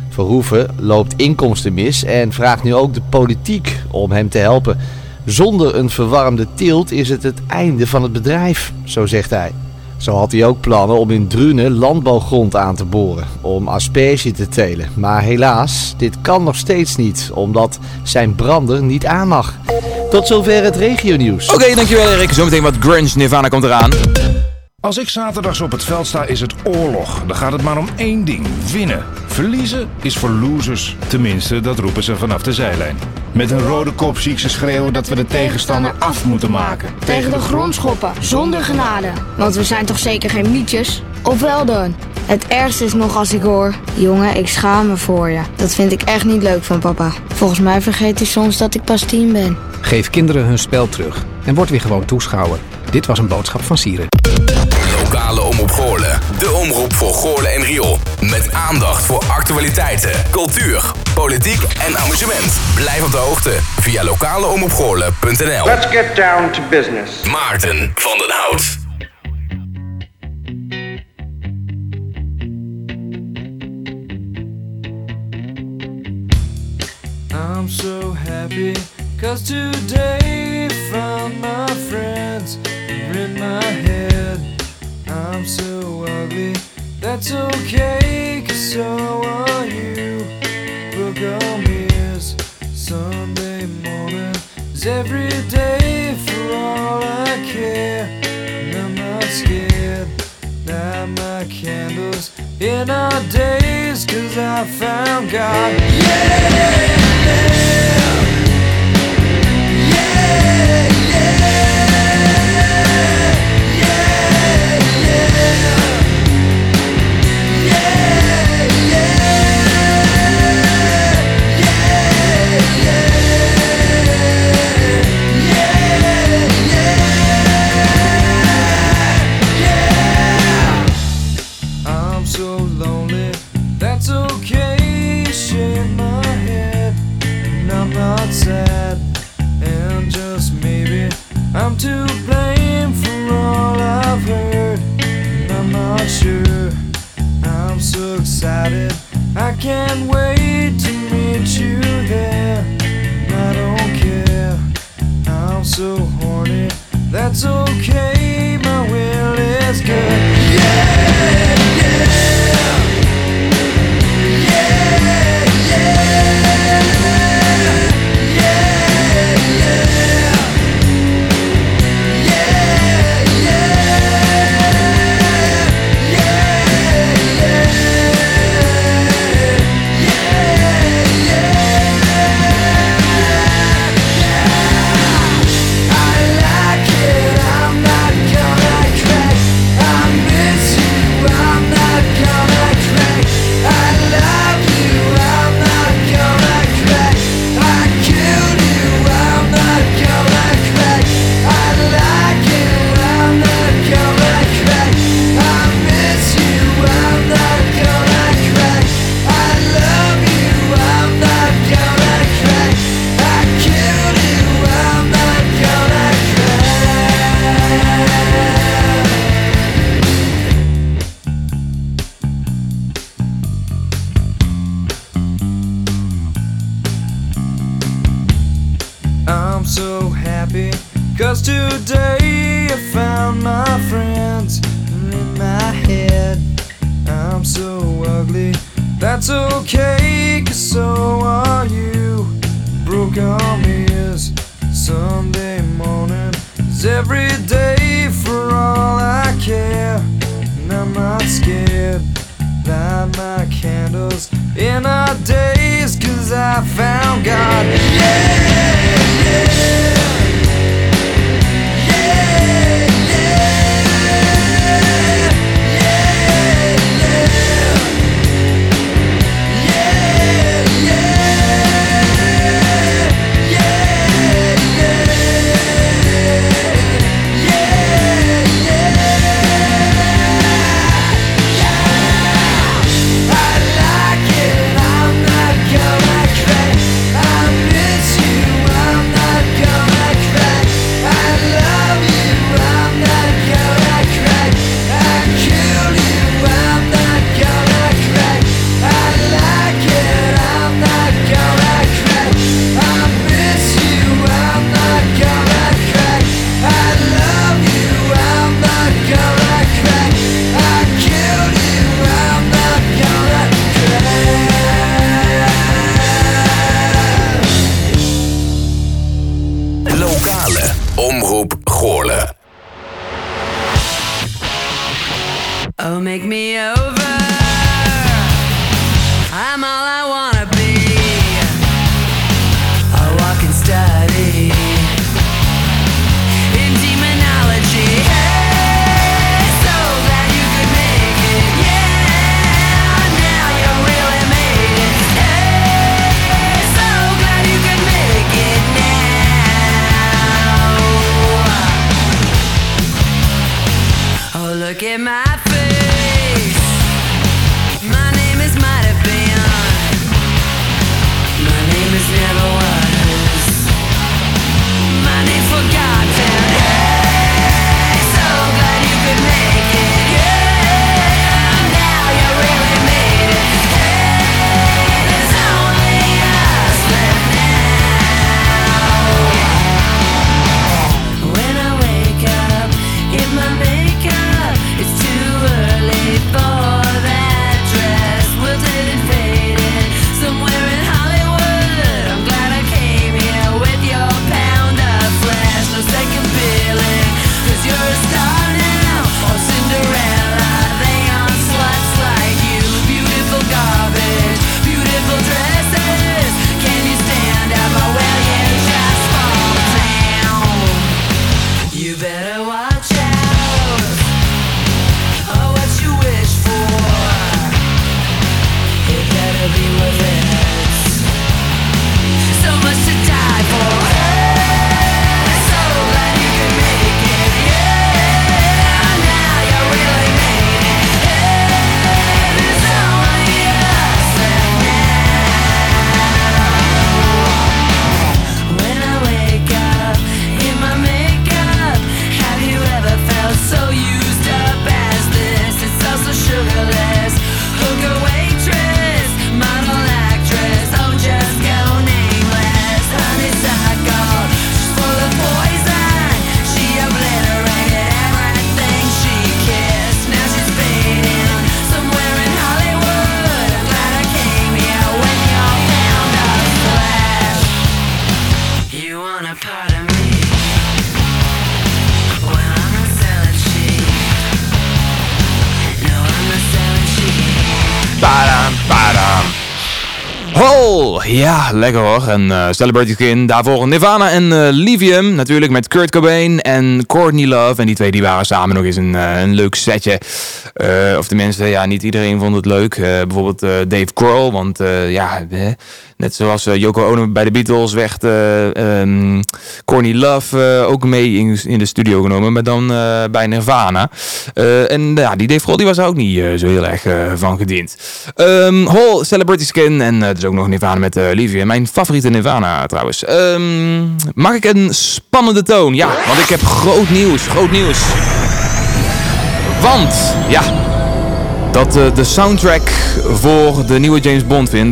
Verhoeven loopt inkomsten mis en vraagt nu ook de politiek om hem te helpen. Zonder een verwarmde teelt is het het einde van het bedrijf, zo zegt hij. Zo had hij ook plannen om in Drunen landbouwgrond aan te boren om asperge te telen. Maar helaas, dit kan nog steeds niet, omdat zijn brander niet aan mag. Tot zover het regionieuws. Oké, dankjewel Erik. Zometeen wat grunge Nirvana komt eraan. Als ik zaterdags op het veld sta, is het oorlog. Dan gaat het maar om één ding: winnen. Verliezen is voor losers. Tenminste, dat roepen ze vanaf de zijlijn. Met een rode kop zie ik ze schreeuwen dat we de tegenstander af moeten maken. Tegen de grond schoppen, zonder genade. Want we zijn toch zeker geen mietjes? Of wel dan? Het ergste is nog als ik hoor... Jongen, ik schaam me voor je. Dat vind ik echt niet leuk van papa. Volgens mij vergeet hij soms dat ik pas tien ben. Geef kinderen hun spel terug en word weer gewoon toeschouwer. Dit was een boodschap van Sieren. Lokale Goorlen. De omroep voor Goorlen en Riool. Met aandacht voor actualiteiten, cultuur, politiek en amusement. Blijf op de hoogte via lokaleomroepgoorlen.nl Let's get down to business. Maarten van den Hout. I'm so happy cause today found my friends in my head. So ugly, that's okay cause so are you. Book on mirrors, Sunday morning is every day for all I care. And I'm not scared, light my candles in our days cause I found God. Yeah! I'm that's okay. Shake my head, and I'm not sad. And just maybe I'm to blame for all I've heard. And I'm not sure. I'm so excited, I can't wait to meet you there. And I don't care, I'm so horny. That's okay, Lekker hoor. En eh, uh, Celebrity daarvoor Nirvana en eh, Livium natuurlijk met Kurt Cobain en Courtney Love. En die twee die waren samen nog eens een, eh, een leuk setje. of tenminste, ja, niet iedereen vond het leuk. bijvoorbeeld Dave Grohl, want ja, Net zoals eh, Joko Ono bij de Beatles werd eh, ehm, uh, Corny Love eh, ook mee in, in, de studio genomen. Maar dan bij Nirvana. en ja, die Dave Grohl was er ook niet zo heel erg van gediend. Um, Hall, Celebrity Skin en het is ook nog Nirvana met Olivia. Mijn favoriete Nirvana trouwens. Um, mag ik een spannende toon? Ja, want ik heb groot nieuws. Groot nieuws. Want, ja dat de, de soundtrack voor de nieuwe James Bond eh,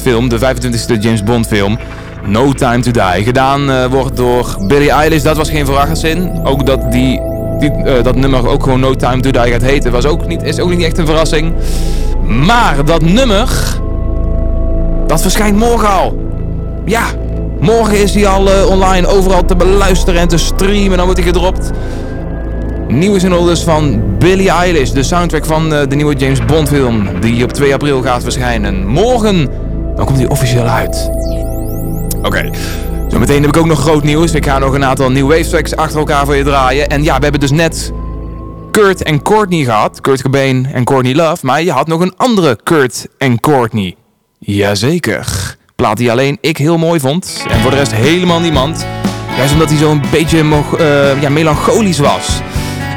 film, de 25e James Bond film, No Time To Die, gedaan eh, wordt door Billie Eilish. Dat was geen verrassing. Ook dat die, eh, dat nummer ook gewoon No Time To Die gaat heten, was ook niet, is ook niet echt een verrassing. Maar dat nummer, dat verschijnt morgen al. Ja, morgen is die al online overal te beluisteren en te streamen. Dan wordt hij gedropt. Nieuwe single dus van Billie Eilish, de soundtrack van eh, de nieuwe James Bond film, die op 2 april gaat verschijnen. Morgen, dan komt hij officieel uit. Oké, zometeen heb ik ook nog groot nieuws. Ik ga nog een aantal nieuwe wave tracks achter elkaar voor je draaien. En ja, we hebben dus net Kurt en Courtney gehad. Kurt Cobain en Courtney Love. Maar je had nog een andere Kurt en Courtney. Jazeker. Plaat die alleen ik heel mooi vond. En voor de rest helemaal niemand. Juist omdat hij zo'n beetje eh, ja, melancholisch was.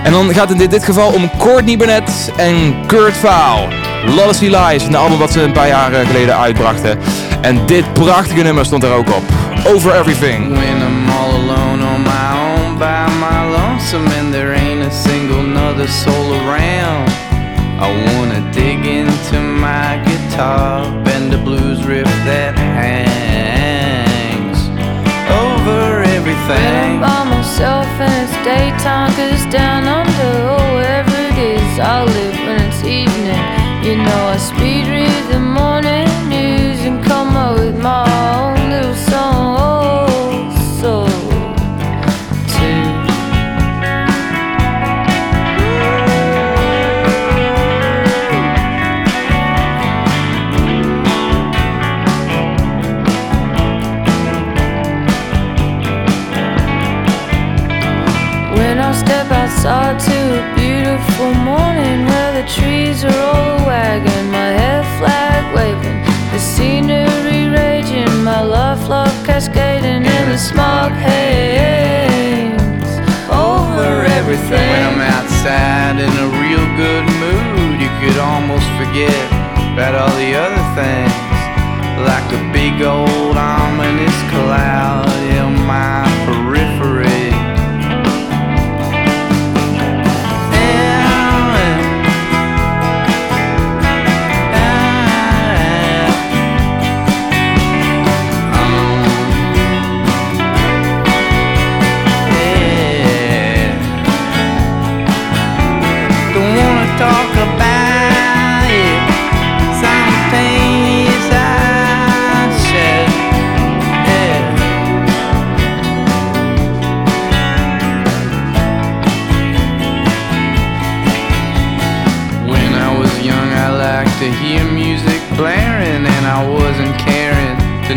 En dan gaat het in dit geval om Courtney Burnett en Kurt Vaal. Lullacy Lies, een album wat ze een paar jaar geleden uitbrachten. En dit prachtige nummer stond er ook op. Over Everything. When I'm all alone on my own by my lonesome and there ain't a single nother soul around. I wanna dig into my guitar, bend the blues riff that hangs over everything. You know I speed read the morning news And come up with my are all wagging, my hair flag waving, the scenery raging, my love love cascading in the smog haze over everything. When I'm outside in a real good mood, you could almost forget about all the other things. Like a big old ominous cloud in my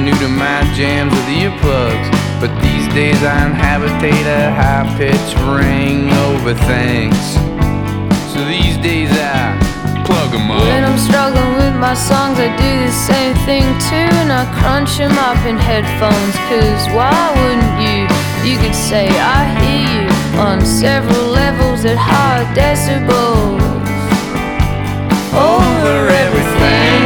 new to my jams with earplugs. But these days, I inhabitate a high pitched ring over things. So these days, I plug 'em up. When I'm struggling with my songs, I do the same thing too, and I crunch them up in headphones. Cause why wouldn't you? You could say I hear you on several levels at high decibels. Over everything.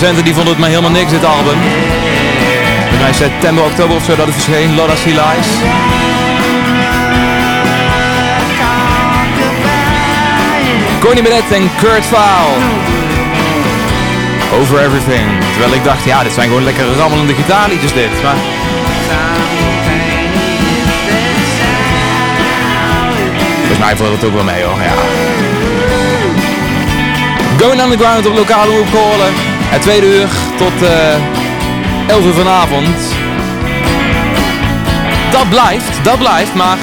Recensenten die vonden het maar helemaal niks, dit album. Volgens mij september, oktober of zo dat het verscheen, Lotta See Lies. Connie Bennett en Kurt Vaal. Over Everything. Terwijl ik dacht, ja, dit zijn gewoon lekkere rammelende gitaarliedjes dit. Maar... Volgens mij valt het ook wel mee hoor, ja. Going Underground op lokale hoek. Het tweede uur tot eh 11 uur vanavond. Dat blijft, dat blijft, maar...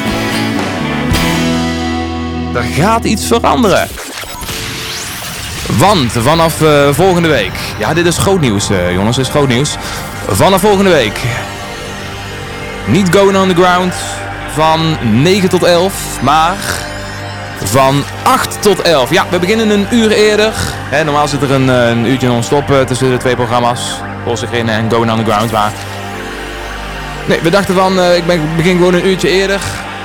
Er gaat iets veranderen. Want vanaf eh, volgende week... Ja, dit is groot nieuws, eh, jongens. Dit is groot nieuws. Vanaf volgende week... Niet Going Underground van 9 tot 11, maar van 8 tot 11. Ja, we beginnen een uur eerder. Normaal zit er een, eh, een uurtje non-stop eh, tussen de twee programma's. Volzigin en Going Underground. Maar nee, we dachten van, eh, ik ben, begin gewoon een uurtje eerder.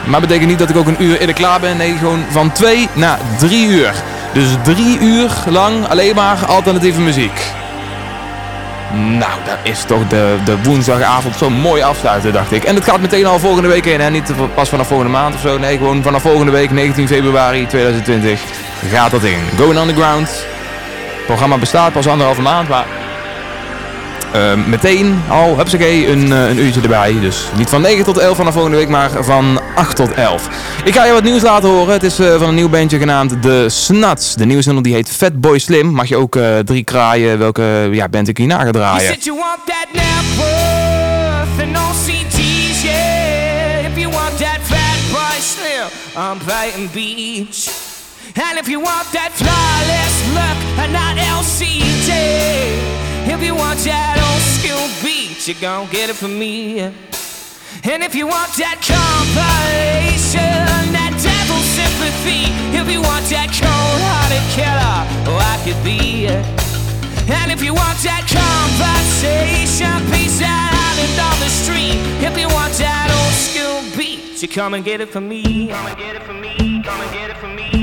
Maar betekent niet dat ik ook een uur eerder klaar ben. Nee, gewoon van 2 naar 3 uur. Dus drie uur lang alleen maar alternatieve muziek. Nou, dat is toch de, de woensdagavond zo mooi afsluiten, dacht ik. En het gaat meteen al volgende week in, niet pas vanaf volgende maand of zo. Nee, gewoon vanaf volgende week, 19 februari 2020, gaat dat in. Going Underground. Programma bestaat pas anderhalve maand, maar eh, meteen al, hupsakee, een, eh, een uurtje erbij. Dus niet van 9 tot 11 vanaf volgende week, maar van 8 tot 11. Ik ga je wat nieuws laten horen. Het is eh, van een nieuw bandje genaamd The Snuts. De nieuwe single die heet Fatboy Slim. Mag je ook drie kraaien welke ja, band ik hierna ga and. If you want that. And flawless look and not LCD, if you want that old school beat, you gon' get it from me. And if you want that compilation, that devil sympathy, if you want that cold-hearted killer, oh, I could be. And if you want that conversation, peace that island on the street. If you want that old school beat, you come and get it from me. Come and get it from me. Come and get it from me.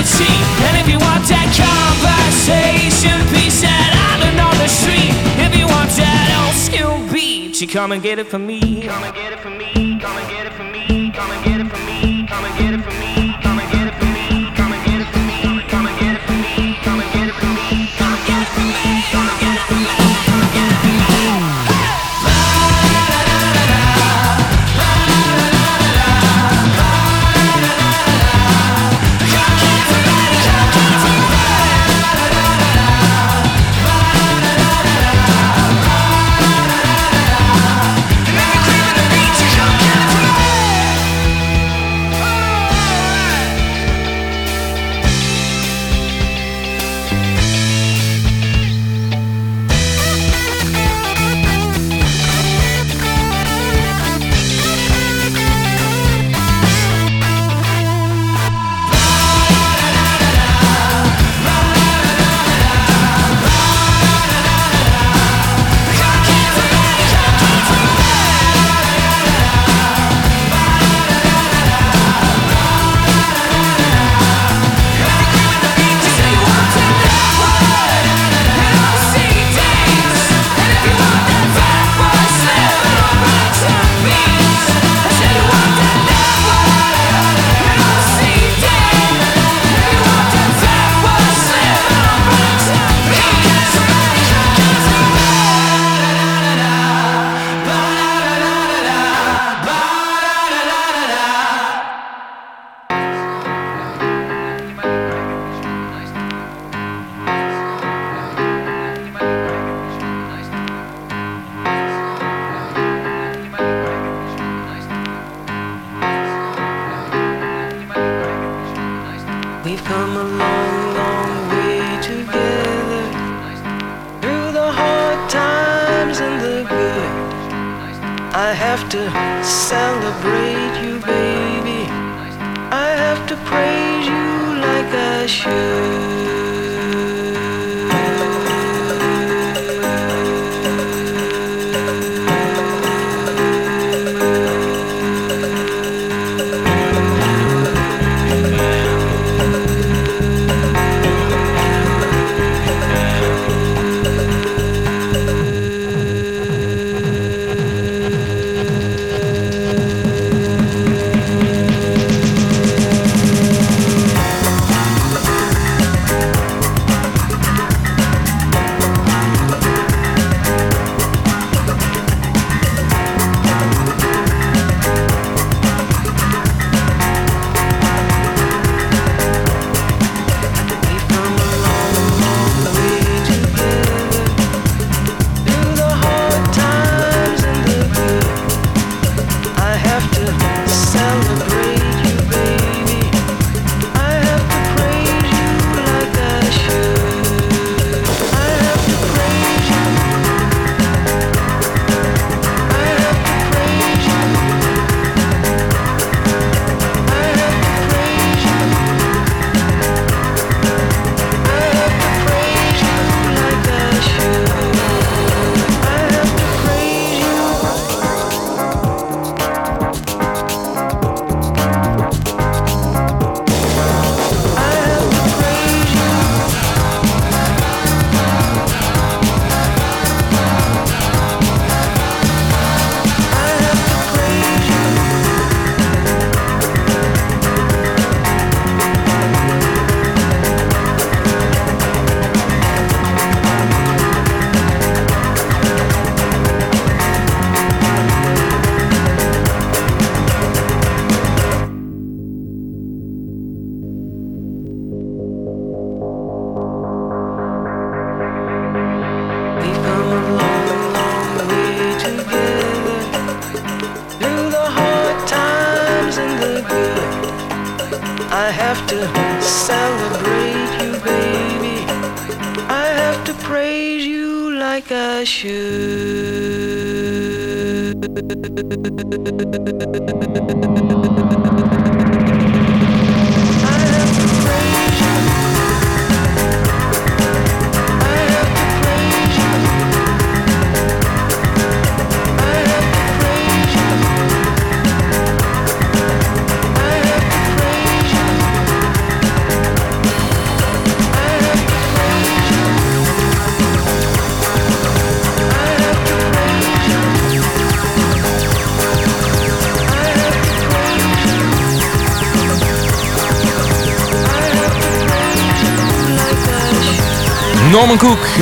And if you want that conversation, that on the street, if you want that old beat, come and get it from me. Come and get it me. Come and get it me. Come and get it me.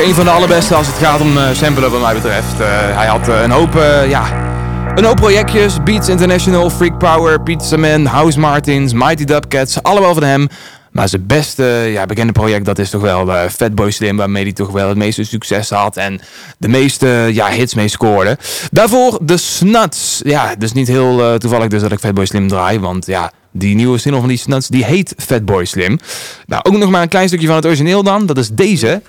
Een van de allerbeste als het gaat om eh, samplen wat mij betreft. Eh, hij had eh, een hoop, ja, een hoop projectjes. Beats International, Freak Power, Pizza Man, House Martins, Mighty Dubcats. Allemaal van hem. Maar zijn beste ja, bekende project dat is toch wel Fatboy Slim. Waarmee hij toch wel het meeste succes had. En de meeste ja, hits mee scoorde. Daarvoor de Snuts. Ja, dus niet heel toevallig dus dat ik Fatboy Slim draai. Want ja, die nieuwe single van die Snuts die heet Fatboy Slim. Nou, ook nog maar een klein stukje van het origineel dan. Dat is deze.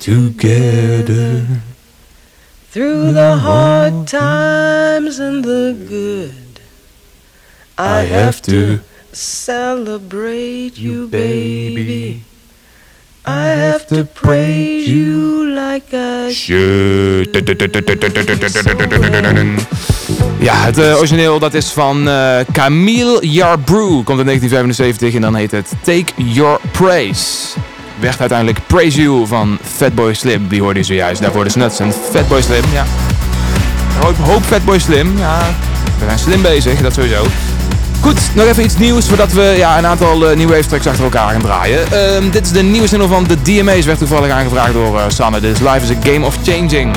Together. through the hard times and the good. I, have to celebrate you, baby. I have to praise you like I Ja, het eh, origineel dat is van eh, Camille Yarbrough. Komt in 1975 en dan heet het Take Your Praise. Werd uiteindelijk Praise You van Fatboy Slim. Die hoorde je zojuist. Daarvoor de Snuts en Fatboy Slim. Ja. Hoop, hoop Fatboy Slim. Ja, we zijn slim bezig, dat sowieso. Goed, nog even iets nieuws voordat we ja, een aantal eh, nieuwe tracks achter elkaar gaan draaien. Ehm, dit is de nieuwe single van de DMA's. Werd toevallig aangevraagd door eh, Sanne. Dit is Life is a Game of Changing.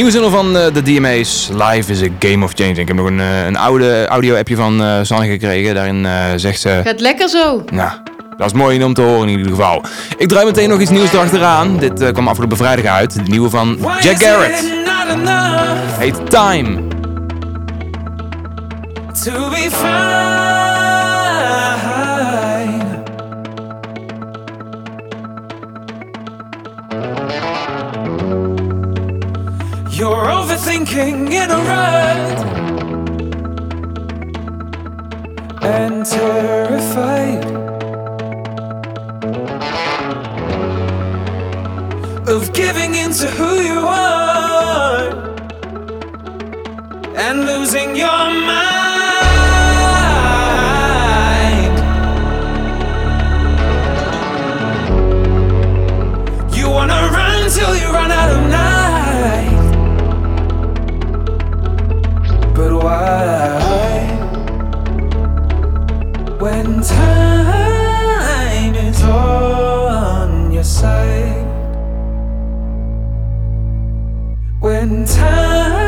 Nieuwe single van eh, de DMA's, Life is a Game of Changing. Ik heb nog een, eh, een oude audio-appje van eh Sanne gekregen. Daarin eh, zegt ze... Gaat lekker zo. Nou, dat is mooi om te horen in ieder geval. Ik draai meteen nog iets nieuws erachteraan. Dit eh, kwam afgelopen vrijdag uit. De nieuwe van Jack Garrett. Heet Time. to be fine. You're overthinking in a rut and terrified of giving in to who you are and losing your mind. You wanna run till you run out of night. Why? When time is on your side. When time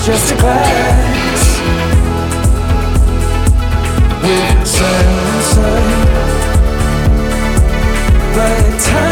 hourglass is just a glass with silence inside. But time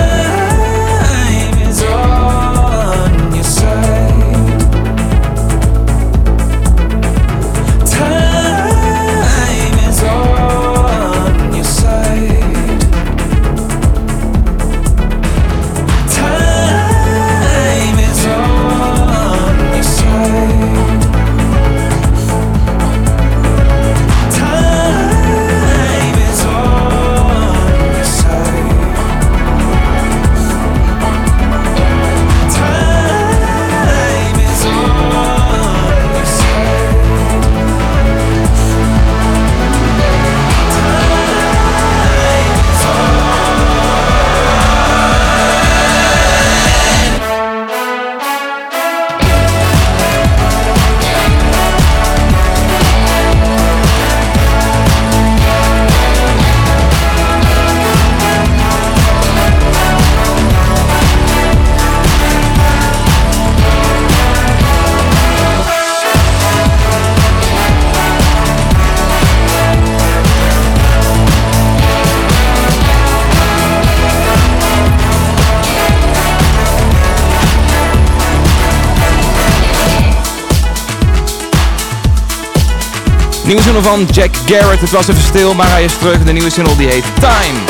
Nieuwe single van Jack Garrett. Het was even stil, maar hij is terug. De nieuwe single die heet Time.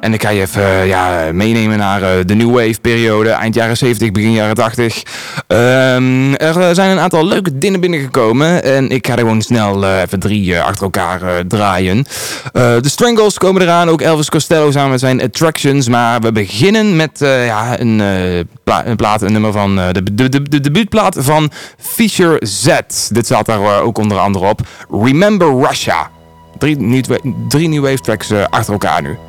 En ik ga je even eh, ja, meenemen naar eh, de New Wave periode. Eind jaren 70, begin jaren 80. Ehm, er eh, zijn een aantal leuke dingen binnengekomen. En ik ga er gewoon snel even drie achter elkaar draaien. De Strangles komen eraan. Ook Elvis Costello samen met zijn Attractions. Maar we beginnen met ja, een, pla een plaat, een nummer van de, de, de, de debuutplaat van Fisher Z. Dit staat daar ook onder andere op. Remember Russia. Drie, new, drie New Wave tracks achter elkaar nu.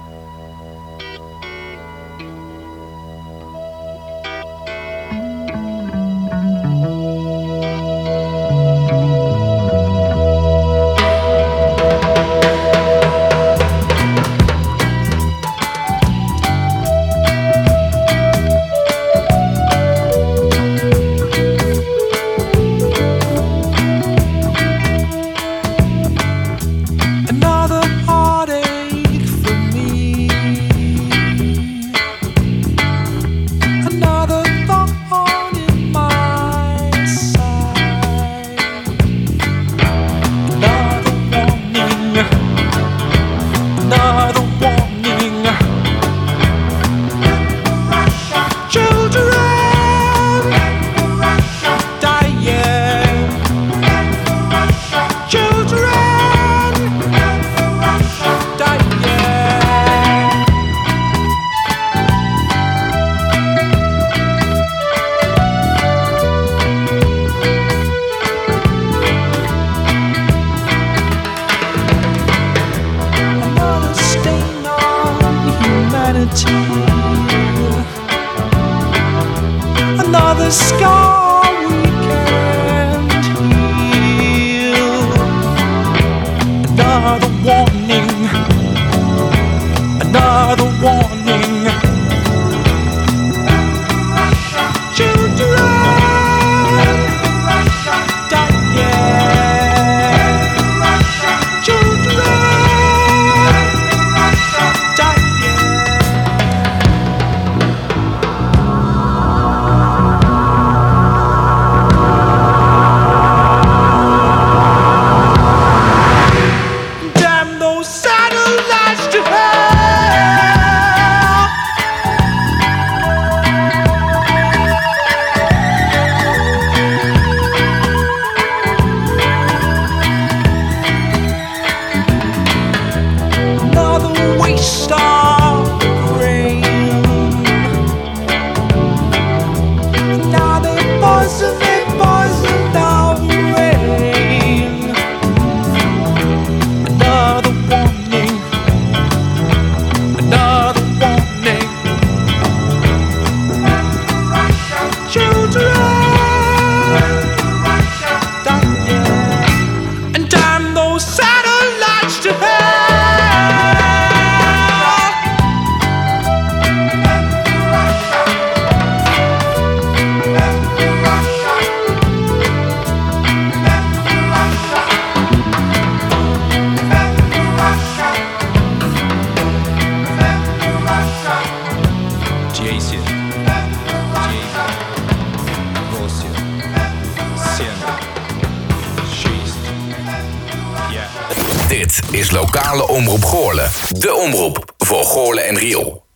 is lokale omroep Goorle. De omroep voor Goorle en Riel.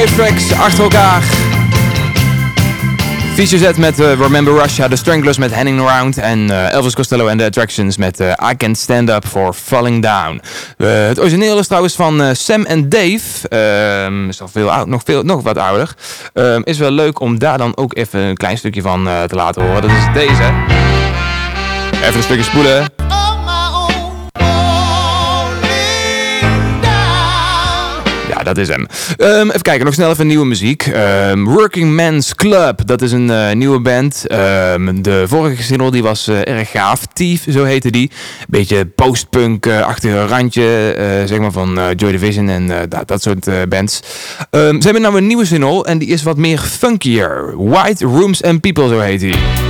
Wave tracks achter elkaar. Feature set met eh, Remember Russia, The Stranglers met Hanging Around en eh, Elvis Costello en The Attractions met eh, I Can't Stand Up for Falling Down. Het origineel is trouwens van Sam en Dave, Ehm, is oud, nog, veel, nog wat ouder. Ehm, is wel leuk om daar dan ook even een klein stukje van te laten horen. Dat is deze. Even een stukje spoelen. Dat is hem. Ehm, even kijken, nog snel even nieuwe muziek. Ehm, Working Men's Club, dat is een eh, nieuwe band. Ehm, de vorige single die was eh, erg gaaf. Thief, zo heette die. Beetje postpunk-achtige randje, eh, zeg maar van Joy Division en dat, dat soort bands. Ze hebben nou een nieuwe single en die is wat meer funkier. White Rooms and People, zo heet die.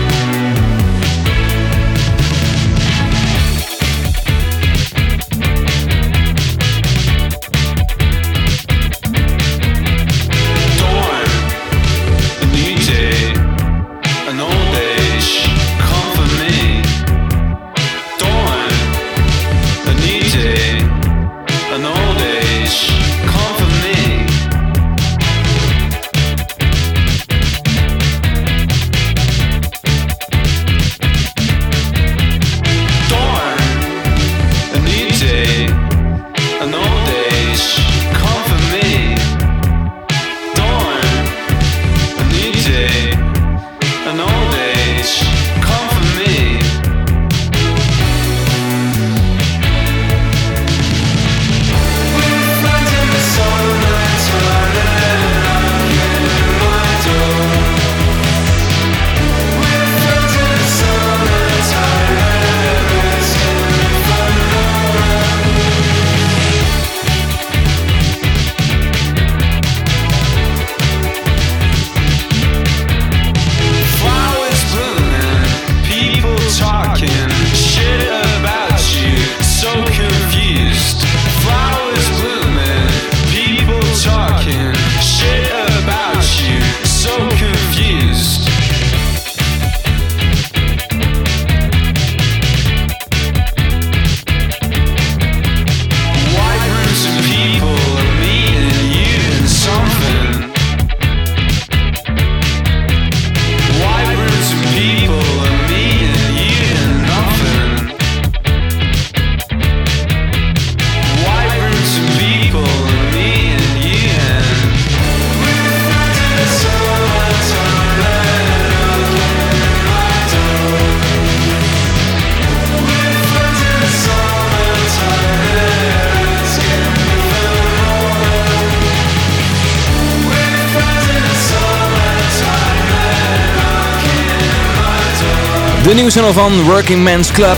Single van Working Men's Club.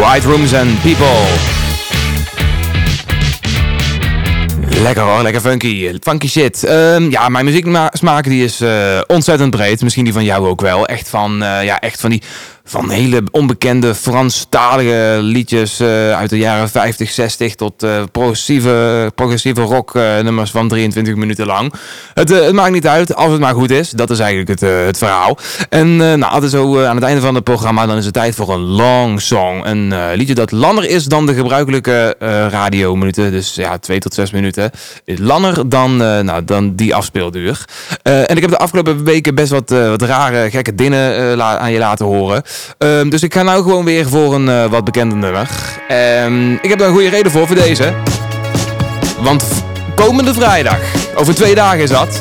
White Rooms and People. Lekker hoor, lekker funky. Funky shit. Ehm, ja, mijn muzieksmaak die is eh, ontzettend breed. Misschien die van jou ook wel. Echt van, eh, ja, echt van die van hele onbekende Franstalige liedjes eh, uit de jaren 50, 60 tot eh, progressieve, progressieve rock eh, nummers van 23 minuten lang. Het, het maakt niet uit, als het maar goed is. Dat is eigenlijk het, het verhaal. En nou, altijd zo aan het einde van het programma, dan is het tijd voor een long song. Een liedje dat langer is dan de gebruikelijke radiominuten. Dus ja, 2 tot 6 minuten. Langer dan, nou, dan die afspeelduur. En ik heb de afgelopen weken best wat, wat rare, gekke dingen aan je laten horen. Ehm, dus ik ga nou gewoon weer voor een eh, wat bekender nummer. Ehm, ik heb daar een goede reden voor, voor deze. Want komende vrijdag, over twee dagen is dat...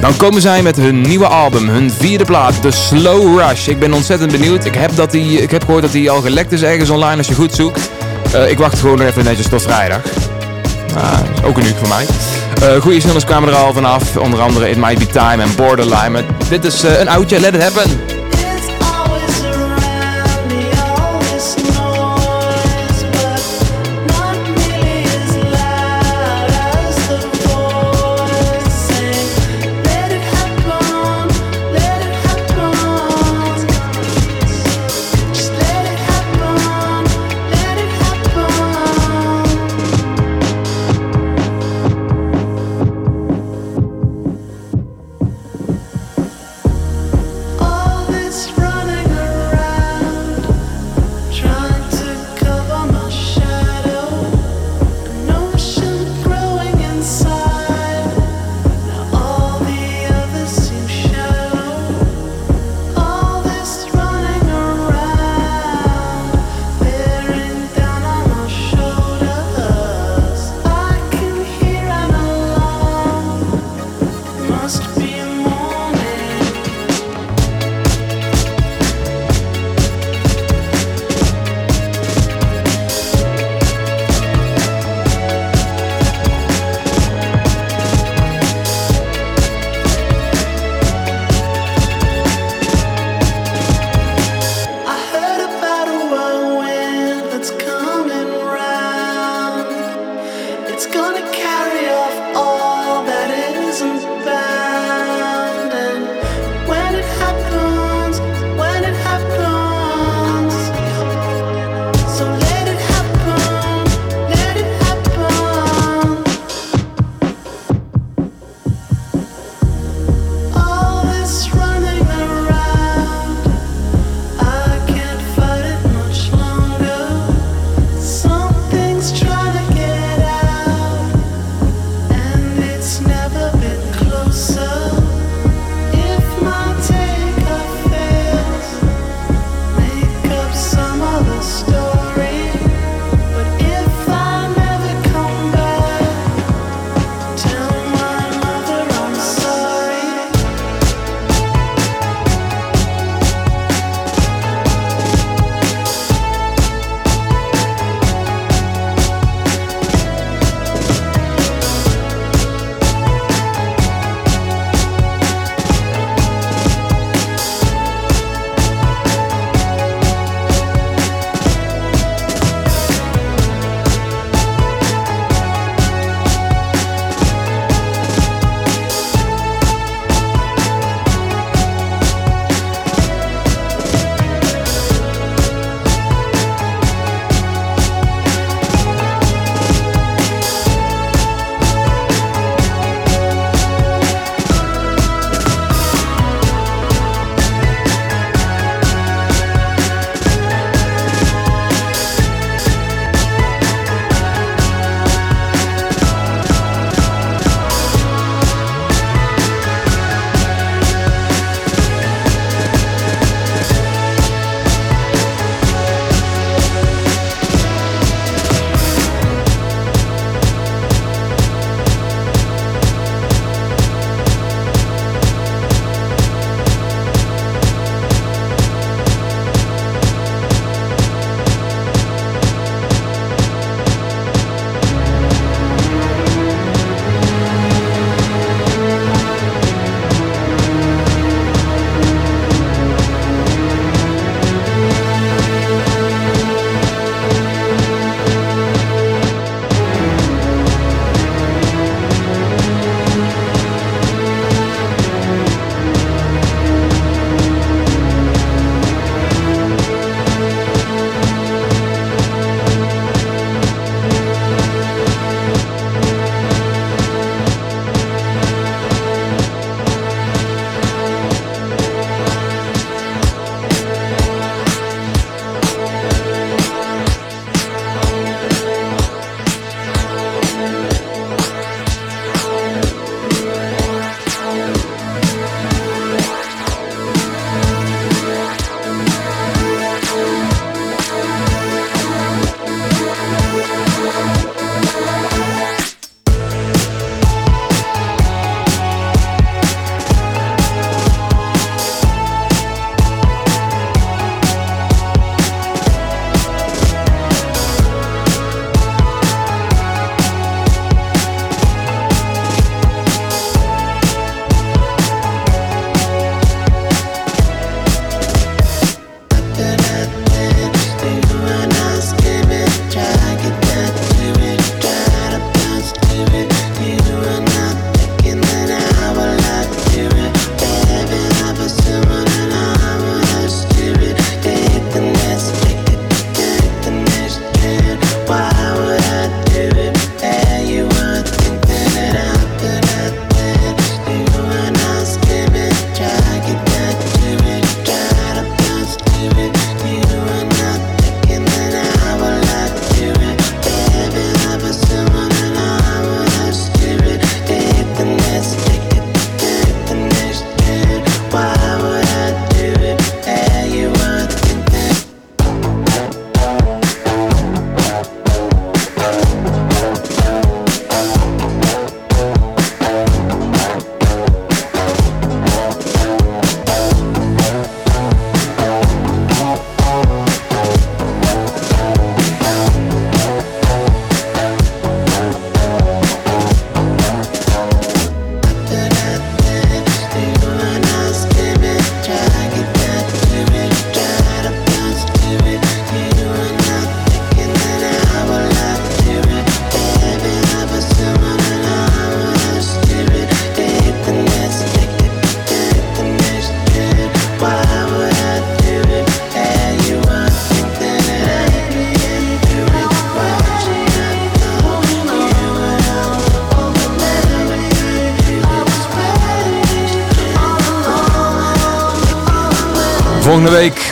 Dan komen zij met hun nieuwe album, hun vierde plaat, The Slow Rush. Ik ben ontzettend benieuwd. Ik heb, dat die, ik heb gehoord dat die al gelekt is ergens online als je goed zoekt. Eh, ik wacht gewoon nog even netjes tot vrijdag. Is ook een uur voor mij. Eh goede singles kwamen er al vanaf. Onder andere It Might Be Time en Borderline. Dit is een oudje, Let It Happen.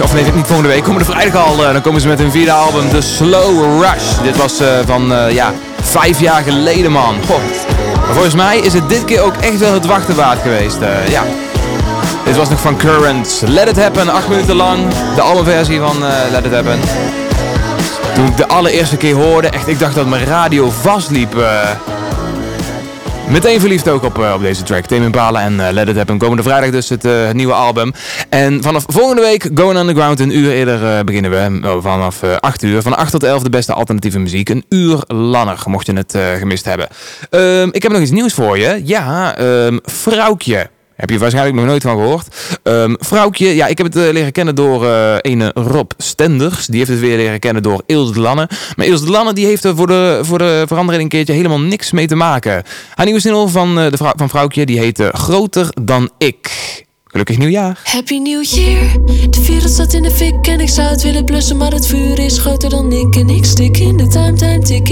Of nee, niet volgende week, komende vrijdag al, eh, dan komen ze met hun vierde album, The Slow Rush. Dit was eh, van, eh, ja, vijf jaar geleden, man. Maar volgens mij is het dit keer ook echt wel het wachten waard geweest, ja. Dit was nog van Current. Let It Happen, acht minuten lang. De albumversie van Let It Happen. Toen ik de allereerste keer hoorde, echt, ik dacht dat mijn radio vastliep. Meteen verliefd ook op, op deze track. Tame Impala en Let It Happen. Komende vrijdag dus het nieuwe album. En vanaf volgende week Going Underground. Een uur eerder eh, beginnen we. Oh, vanaf eh 8 uur. Van 8 tot 11 de beste alternatieve muziek. Een uur langer, mocht je het eh, gemist hebben. Ehm, ik heb nog iets nieuws voor je. Ja, ehm Vrouwtje. Heb je waarschijnlijk nog nooit van gehoord. Ehm Vrouwtje, ja, ik heb het leren kennen door eh een Rob Stenders. Die heeft het weer leren kennen door Ilse de Lange. Maar Ilse de Lange die heeft er voor de, voor de verandering een keertje helemaal niks mee te maken. Haar nieuwe single van, de van Vrouwtje, die heet eh, Groter dan ik. Gelukkig nieuwjaar. Happy New Year. De wereld staat in de fik en ik zou het willen blussen, maar het vuur is groter dan ik. En ik stik in de time, time, tik in